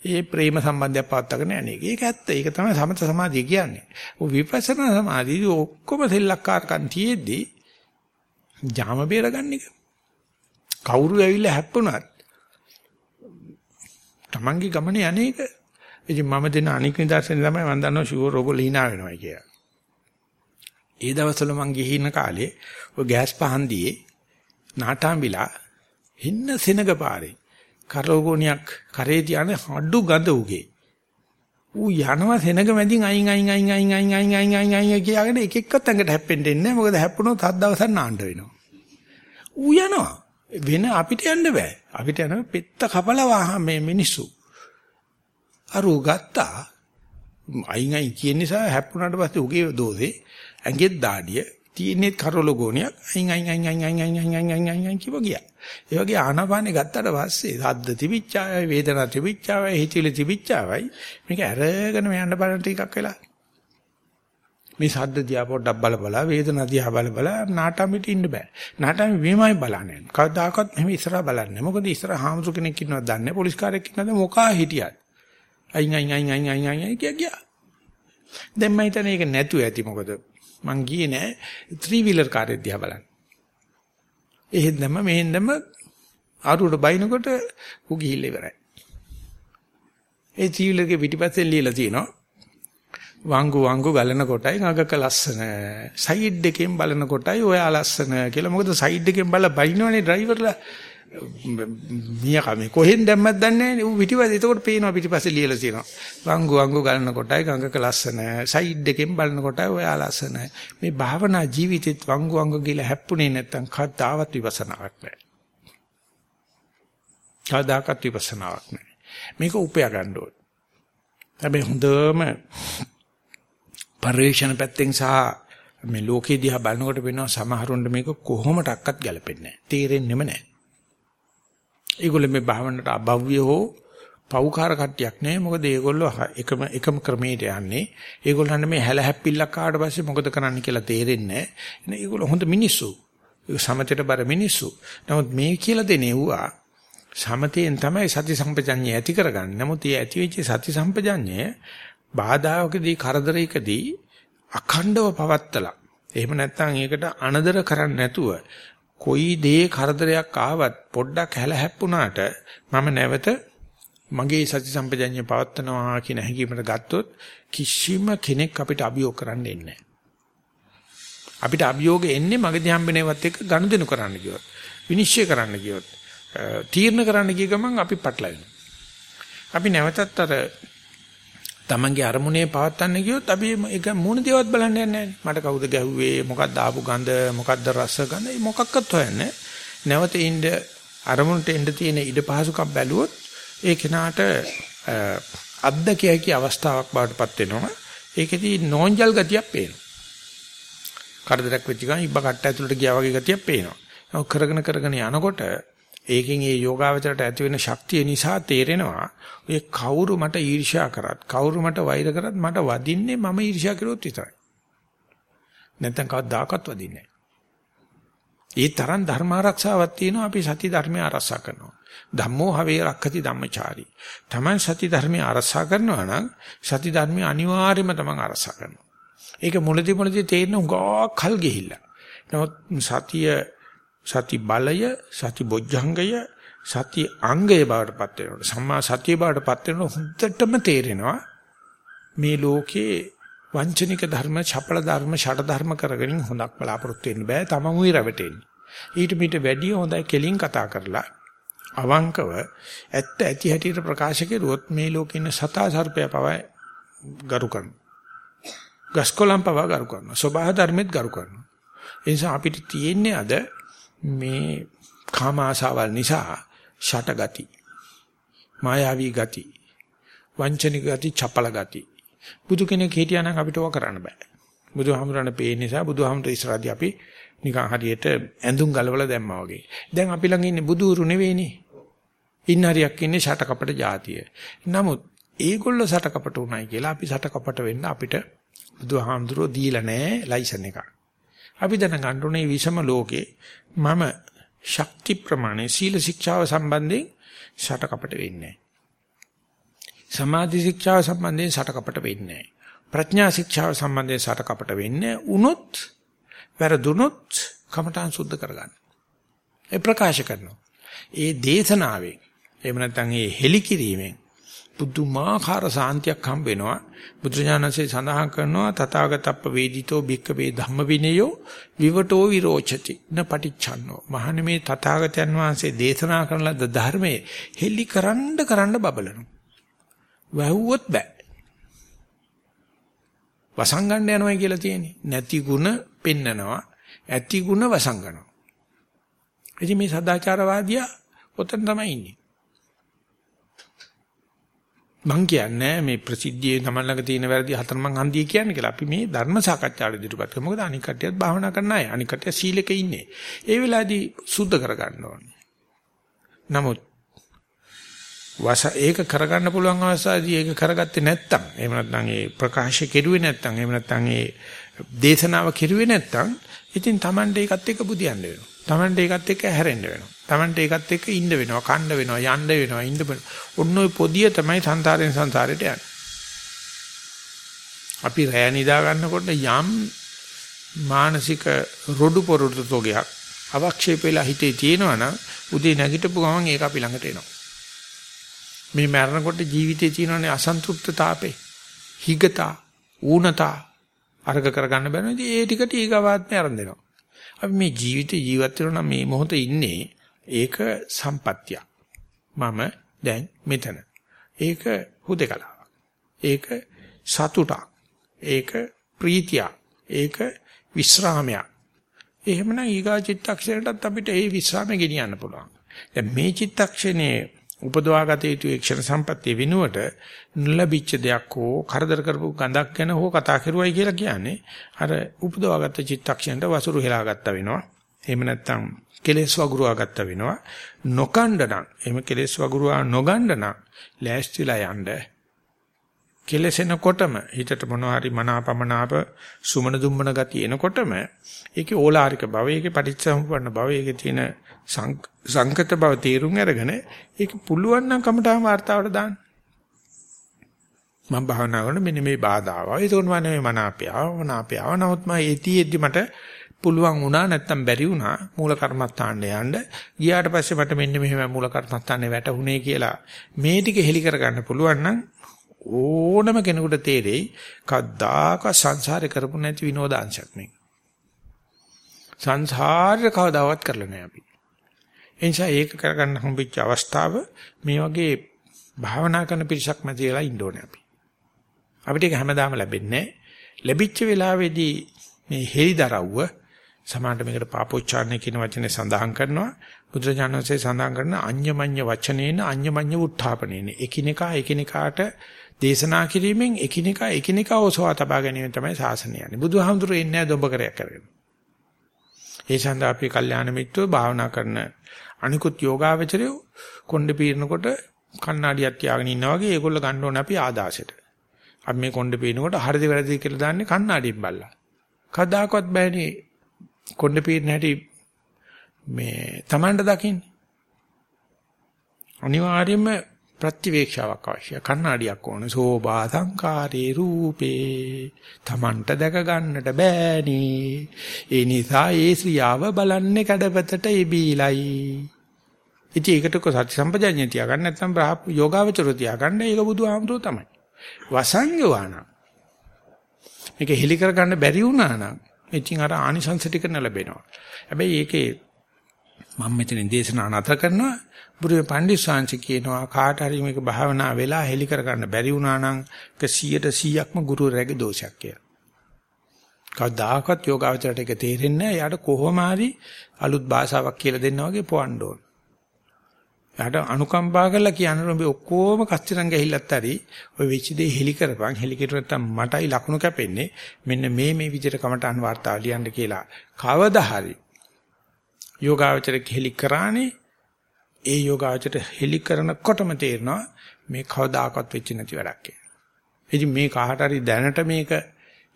ඒ ප්‍රේම සම්බන්ධයක් පවත්වාගෙන යන්නේ. ඒක ඇත්ත. ඒක තමයි සමත සමාධිය කියන්නේ. ඔය විපස්සනා සමාධිය ඔක්කොම සෙල්ලක්කාරකම් තියේදී ජාම බේරගන්න එක. කවුරු ඇවිල්ලා හැප්පුණත් Tamange ගමනේ අනේක. ඉතින් මම දෙන අනික් නිදර්ශනේ තමයි මම දන්නවා ෂුවර් ඔබ ලීනා වෙනවා කියලා. ඒ දවස්වල මං ගිහින කාලේ ඔය ගෑස් පහන් දියේ නාටාම්බිලා හින්න සෙනග පාරේ කරෝගෝනියක් කරේ තියන හඩු ගඳ උගේ. ඌ යනවා සෙනග මැදින් අයින් අයින් අයින් අයින් අයින් අයින් අයින් අයින් අයින් කියලාගෙන එක එක්කත් ඇඟට හැප්පෙන්න එන්නේ මොකද හැප්පුණොත් හත් දවසක් නාන්න වෙනවා. ඌ යනවා. වෙන අපිට යන්න බෑ. අපිට යන පෙත්ත කපලා වාහ මේ මිනිස්සු. අර ඌ ගත්තා අයින් අයින් කියන නිසා හැප්පුණාට පස්සේ උගේ දෝෂේ ඇඟෙත් දාඩිය තියෙන්නේ කරොල ගෝණියක් අයින් අයින් අයින් අයින් අයින් අයින් අයින් අයින් අයින් අයින් කිව්ව ගියා. ඒ වගේ ආනාපානෙ ගත්තට පස්සේ සද්ද තිබිච්චාවයි වේදනා තිබිච්චාවයි හිතිලි තිබිච්චාවයි මේක අරගෙන යන්න බලන ටිකක් වෙලා. මේ සද්ද දිහා පොඩ්ඩක් බල බල වේදනා දිහා බල බල නාටමිට ඉන්න බෑ. නාටමි වීමයි බලන්නේ. කවදාකවත් මෙහෙම ඉස්සරහා බලන්නේ. මොකද ඉස්සරහා හාමුදුර කෙනෙක් ඉන්නවද දන්නේ පොලිස් කාර්යයක් ඉන්නවද මොකා හිටියත්. අයින් අයින් අයින් අයින් අයින් අයින් කිය ගියා. දැන් මම හිතන්නේ ඒක නැතුව ඇති මොකද මං ගියේ නෑ ත්‍රී වීලර් කාර්යය දිහා බලන්න. එහෙන්දම මෙහෙන්දම ආරුවට බයිනකොට ඌ ගිහිල්ලා ඉවරයි. ඒ ත්‍රී වීලර්ගේ පිටිපස්සෙන් ලියලා තියෙනවා වංගු වංගු ගලන කොටයි ගඟක ලස්සන සයිඩ් එකෙන් බලන කොටයි ඔයා ලස්සන කියලා මොකද සයිඩ් එකෙන් බලලා බයිනවනේ ඩ්‍රයිවර්ලා මියා කමේ කොහෙන් දැම්මත් දන්නේ නැහැ ඌ පිටිපස්සේ. එතකොට පේනවා පිටිපස්සේ ලියලා තියෙනවා. වංගු වංගු ගලන කොටයි ගඟක ලස්සන. සයිඩ් එකෙන් බලන කොටයි ඔයා ලස්සන. මේ භාවනා ජීවිතෙත් වංගු වංගු කියලා හැප්පුණේ නැත්තම් කවදාවත් විපස්සනාවක් නැහැ. කවදාකවත් විපස්සනාවක් නැහැ. මේක උපයා ගන්න ඕනේ. හැබැයි හොඳම පරිවේෂණ පැත්තෙන් සහ මේ ලෝකේ දිහා බලනකොට වෙනවා සමහරුන්ට මේක කොහොමඩක්වත් ගැලපෙන්නේ නැහැ. තේරෙන්නෙම නැහැ. ඒගොල්ලෝ මේ භාවනට අභව්‍ය හෝ පෞකාර කට්ටියක් නෙවෙයි. මොකද ඒගොල්ලෝ එකම එකම ක්‍රමයට යන්නේ. ඒගොල්ලන්ට මේ හැල හැප්පිල්ලක් ආවට පස්සේ මොකද කරන්න කියලා තේරෙන්නේ නැහැ. ඒගොල්ලෝ හොඳ මිනිස්සු. ඒක සමතේට බර මිනිස්සු. නමුත් මේ කියලා දෙනෙව්වා සමතේන් තමයි සති සම්පජඤ්ඤය ඇති කරගන්නේ. නමුත් මේ ඇති වෙච්ච සති සම්පජඤ්ඤය බාධාවකදී කරදරයකදී අඛණ්ඩව පවත්තලා. එහෙම නැත්නම් ඒකට අනදර කරන්නේ නැතුව කොයි දේ කරදරයක් ආවත් පොඩ්ඩක් හැල හැප්පුණාට මම නැවත මගේ සති සම්පජඤ්ඤය පවත්නවා කියන හැඟීමට ගත්තොත් කිසිම කෙනෙක් අපිට අභියෝග කරන්න එන්නේ අපිට අභියෝග එන්නේ මගදී හම්බෙනේවත් එක්ක ගනුදෙනු කරන්න කියොත් විනිශ්චය කරන්න කියොත් තීරණ කරන්න කිය ගමන් අපි පටලවෙනවා. අපි නැවතත් අර තමන්ගේ අරමුණේ පවත්තන්න ගියොත් අපි ඒක මොන දේවත් බලන්න යන්නේ නැහැ. මට කවුද ගැහුවේ? මොකක්ද ආපු ගඳ? මොකක්ද රස ගඳ? මොකක්වත් හොයන්නේ නැවත ඉන්න අරමුණට එන්න තියෙන ඉඩ පහසුකම් බැලුවොත් ඒ කෙනාට අද්දකියකි අවස්ථාවක් බවටපත් වෙනවා. ඒකෙදි නෝන්ජල් ගතියක් පේනවා. කරදරයක් වෙච්ච ගමන් ඉබ්බ කට්ට ඇතුළට ගියා වගේ ගතියක් පේනවා. කරගෙන කරගෙන යනකොට ඒකෙන් ඒ යෝගාවචරයට ඇති වෙන ශක්තිය නිසා තේරෙනවා ඔය කවුරු මට ඊර්ෂ්‍යා කරත් කවුරු මට වෛර කරත් මට වදින්නේ මම ඊර්ෂ්‍යා කළොත් විතරයි. නැත්තම් කවදාකවත් වදින්නේ ඒ තරම් ධර්ම ආරක්ෂාවක් තියෙනවා අපි සති ධර්මය ආරක්ෂා කරනවා. ධම්මෝ හවේ රක්ඛති ධම්මචාරී. Taman සති ධර්මය ආරක්ෂා කරනවා නම් සති ධර්මය අනිවාර්යයෙන්ම Taman ආරක්ෂා කරනවා. ඒක මුලදී මුලදී තේරෙන උගා කල් ගිහිල්ලා. නමුත් සතිය සති බලය, සති බොජ්ජංගය, සති අංගය බවටපත් වෙනකොට සම්මා සතිය බවටපත් වෙනකොට හොඳටම තේරෙනවා මේ ලෝකේ වංචනික ධර්ම, චපල ධර්ම, ෂට ධර්ම කරගෙන හොඳක් බලාපොරොත්තු වෙන්න බෑ. තමමුයි රැවටෙන්නේ. ඊට මිට වැඩිය හොඳයි කෙලින් කතා කරලා අවංකව ඇත්ත ඇති හැටියට ප්‍රකාශ කෙරුවොත් මේ ලෝකේ ඉන්න සතා සර්පය පවයි ගරු කරනවා. ගස්කොලම් පවා ගරු කරනවා. සබහා ධර්මෙත් ගරු කරනවා. ඒ නිසා අපිට තියෙන්නේ අද මේ කාම ආශාවල් නිසා ෂට ගති මායාවී ගති වංචනික ගති චපල ගති. බුදු කෙනෙක් හිටියා නම් අපිට ඕක කරන්න බෑ. බුදුහාමුදුරනේ පේන නිසා බුදුහාමුදුර ඉස්සරහදී අපි නිකන් හරියට ඇඳුම් ගලවලා දැම්මා වගේ. දැන් අපි ළඟ ඉන්නේ බුදුරු නෙවෙයිනේ. ඉන්න හරියක් ඉන්නේ ෂට කපට જાතිය. නමුත් ඒගොල්ලෝ ෂට කපට උනායි කියලා අපි ෂට කපට වෙන්න අපිට බුදුහාමුදුරෝ දීලා නැහැ ලයිසන් එකක්. අපි දැනගන්න ඕනේ විෂම ලෝකේ මම ශක්ති ප්‍රමාණය සීල ශික්ෂාව සම්බන්ධයෙන් ෂටකපට වෙන්නේ සමාධි ශික්ෂාව සම්බන්ධයෙන් සටකපට වෙන්නේ ප්‍රඥා ශික්ෂාව සම්බන්ධයෙන් සටකපට වෙන්නේ උනොත් වැරදුනොත් කමඨාන් සුද්ධ කරගන්න. ඒ ප්‍රකාශ කරනවා. ඒ දේශනාවෙන් එහෙම නැත්නම් ඒ හෙලි කිරීමෙන් පුදුමාකාර සාන්තියක් හම්බ වෙනවා. බුදුජානසේ සඳහන් කරනවා තථාගතප්ප වේදිතෝ භික්කවේ ධම්ම විනයෝ විවටෝ විරෝචති න පටිච්චන්නෝ. මහණ මේ තථාගතයන් වහන්සේ දේශනා කරන ලද ධර්මයේ හෙලි කරන්න කරන්න බබලනවා. වැහුවොත් බෑ. වසංගන්න යනවා කියලා තියෙන්නේ. නැති ಗುಣ පෙන්නනවා. ඇති ಗುಣ වසංගනවා. ඉතින් මේ සදාචාරවාදියා ඔතන තමයි ඉන්නේ. මං කියන්නේ මේ ප්‍රසිද්ධියේ තමන් ළඟ තියෙන වැරදි හතර මං හන්දිය කියන්නේ කියලා. අපි මේ ධර්ම සාකච්ඡාවට ඉදිරිපත් කරමු. මොකද අනික් කට්ටියත් භාවනා කරන අය. අනික් කට්ටිය සීලෙක ඉන්නේ. ඒ වෙලාවේදී සුද්ධ කරගන්න ඕනේ. නමුත් වස ඒක කරගන්න පුළුවන් අවස්ථාවේදී ඒක කරගත්තේ නැත්නම් එහෙම නැත්නම් ඒ ප්‍රකාශ කෙරුවේ නැත්නම් එහෙම නැත්නම් ඒ දේශනාව කෙරුවේ නැත්නම් ඉතින් Tamande ඒකත් එක්ක බුදියන්න වෙනවා. Tamande ඒකත් එක්ක හැරෙන්න වෙනවා. Tamante ඒකත් එක්ක ඉන්න වෙනවා, කන්න වෙනවා, යන්න වෙනවා, ඉන්න වෙනවා. ඔන්න ඔය පොදිය තමයි සංසාරයෙන් සංසාරයට යන්නේ. අපි රැය නිදා ගන්නකොට යම් මානසික රොඩු පොරොඩු තෝගයක් අවක්ෂේප වෙලා හිතේ තියෙනවා නම් උදේ නැගිටපු ගමන් ඒක අපි ළඟට එනවා. මේ මරණකොට ජීවිතේ තියෙනනේ අසන්තුෂ්ඨතාපේ, හිගතා, ඌනතා අර්ග කරගන්න බැහැ. ඒ ටිකට ඊගවාත්මය ආරම්භ වෙනවා. අපි මේ ජීවිතේ ජීවත් වෙනවා මේ මොහොතේ ඉන්නේ ඒක සම්පත්තියක්. මම දැන් මෙතන. ඒක හුදකලාවක්. ඒක සතුටක්. ඒක ප්‍රීතියක්. ඒක විස්රාමයක්. එහෙමනම් ඊගා චිත්තක්ෂණයටත් අපිට ඒ විස්රාමය ගෙනියන්න පුළුවන්. දැන් මේ චිත්තක්ෂණයේ උපදවාගත යුතු ක්ෂණ සම්පත්තිය වෙනුවට නොලැබිච්ච දෙයක් හෝ කරදර කරපු ගඳක් ගැන හෝ කතා කරුවයි කියලා කියන්නේ අර උපදවාගත චිත්තක්ෂණයට වසුරු හෙලා ගත්තා වෙනවා. එහෙම නැත්නම් කෙලෙස් වගුරුවා ගත්ත වෙනවා. නොකණ්ඩනම් එහෙම කෙලෙස් වගුරුවා නොගණ්ඩනම් ලෑස්තිලා යන්න. කෙලසෙනකොටම හිතට මොනවා හරි මනාපමනාප සුමන දුම්මන ගතිය එනකොටම ඒකේ ඕලාරික බව, ඒකේ පටිච්චසමුප්පන්න බව, ඒකේ තියෙන සංකත බව තේරුම් අරගෙන ඒක පුළුවන් නම් කමටහම වார்த்தාවට දාන්න. මම භාවනා කරන මෙන්න මේ බාධා ආවා. ඒක උන්වන්නේ මනාපය ආවා, මනාපය ආවා. නමුත් මම ඒතිෙද්දි මට පුළුවන් වුණා නැත්තම් බැරි වුණා මූල කර්මස්ථානට යන්න. ගියාට පස්සේ මට මෙන්න මෙහෙම මූල කර්මස්ථානේ වැටුනේ කියලා මේ ටික හෙලි කරගන්න පුළුවන් නම් ඕනම කෙනෙකුට තේරෙයි කද්දාක සංසාරේ කරපු නැති විනෝදාංශයක් මේ. සංසාරේ කවදාවත් කරලා නැහැ අපි. එනිසා ඒක කරගන්න හම්බෙච්ච අවස්ථාව මේ වගේ භාවනා කරන පිරිසක් මැදලා ඉන්න ඕනේ අපි. අපිට ඒක හැමදාම ලැබෙන්නේ ලැබිච්ච වෙලාවේදී මේ හෙලිදරව්ව සමානට මේකට පාපෝච්චාරණය කියන වචනේ සඳහන් කරනවා බුදුරජාණන්සේ සඳහන් කරන අඤ්ඤමඤ්ඤ වචනේන අඤ්ඤමඤ්ඤ උත්ථාපනේන එකිනෙකා එකිනෙකාට දේශනා කිරීමෙන් එකිනෙකා එකිනෙකා ඔසවා තබා ගැනීම තමයි ශාසනය යන්නේ බුදුහාමුදුරුවෝ එන්නේ දොඹ කරයක් කරගෙන ඒ සඳහා අපි කල්යාණ මිත්‍රව භාවනා කරන අනිකුත් යෝගාවචරයෝ කොණ්ඩේ පීරනකොට කණ්ණාඩියක් තියාගෙන ඉන්නා වගේ ඒගොල්ලෝ ගන්න ඕනේ අපි ආදාසෙට. අපි මේ කොණ්ඩේ පීනකොට හරිද වැරදිද කියලා දාන්නේ කණ්ණාඩියෙන් බලලා. කදාකවත් බෑනේ කොණ්ඩේ පීරන හැටි මේ Tamanට දකින්නේ. අනිවාර්යයෙන්ම ප්‍රතිවේක්ෂාවක් අවශ්‍යයි. කණ්ණාඩියක් ඕන. සෝභා සංකාරේ රූපේ Tamanට දැක ගන්නට බෑනේ. ඒ නිසා ඒ ශ්‍රියාව බලන්නේ කඩපතට ඉබීලයි. ඉතින් ඒකට කො සත්‍ය සම්පජඤ්ඤය තියාගන්න නැත්නම් යෝගාවචර තියාගන්න ඒක බුදුහාමුදුරුවෝ තමයි. වසංගවාන. මේක හෙලි කරගන්න බැරි වුණා නම් ඉතින් අර ආනිසංස ටික නැලබෙනවා. හැබැයි ඒකේ මම මෙතන දේශනා නැතර කරනවා බුදුම පණ්ඩිත ශාන්ති කියනවා කාට හරි මේක භාවනා වෙලා හෙලි කරගන්න බැරි වුණා නම් ඒක 100%ක්ම ගුරුවරයාගේ දෝෂයක් කියලා. කවදාකවත් යෝගාවචරයට ඒක තේරෙන්නේ නැහැ. යාට කොහොම හරි අලුත් භාෂාවක් කියලා දෙන්න වගේ පොවන්න ඕන. යාට අනුකම්පා කරලා කියන්න ඔබ ඔක්කොම කස්තිරන් ගහිල්ලත් හරි ඔය වෙච්ච දේ හෙලි කරපන්. හෙලි කෙරුවොත් නැත්තම් මටයි ලකුණු කැපෙන්නේ. මෙන්න මේ මේ විදිහට කමටහන් වාර්තාව ලියන්න කියලා. කවදා හරි යෝගාවචරය හෙලි කරානේ ඒ යෝගාචරයට හෙලි කරනකොටම තේරෙනවා මේ කවදාකවත් වෙච්ච නැති වැඩක් කියලා. ඉතින් මේ කාට හරි දැනට මේක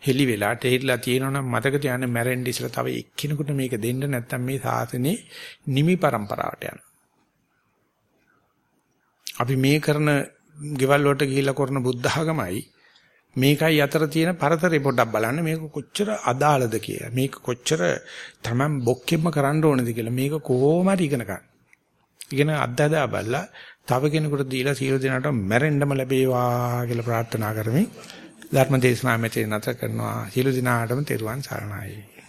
හෙලි වෙලා තේරිලා තියෙනවා නම් මතක තියාගන්න මැරෙන්න ඉස්සලා තව එක්කිනෙකුට මේක දෙන්න නැත්නම් මේ සාසනේ නිමි પરම්පරාවට යනවා. අපි මේ කරන ගෙවල් වලට ගිහිල්ලා කරන බුද්ධ ආගමයි මේකයි අතර තියෙන පරතරේ පොඩ්ඩක් බලන්න මේක කොච්චර අදාළද කියලා. මේක කොච්චර Taman බොක්කෙම්ම කරන්න ඕනද කියලා. මේක කොහොම හරි ඉගෙන ගන්න. ඉගෙන අත්දැදා බලලා තව කෙනෙකුට දීලා සියලු දෙනාට මැරෙන්නම ලැබේවා කියලා ප්‍රාර්ථනා කරමි. ධර්ම දේශනාව මෙතන නැත කරනවා. සියලු දිනාටම තෙරුවන් සරණයි.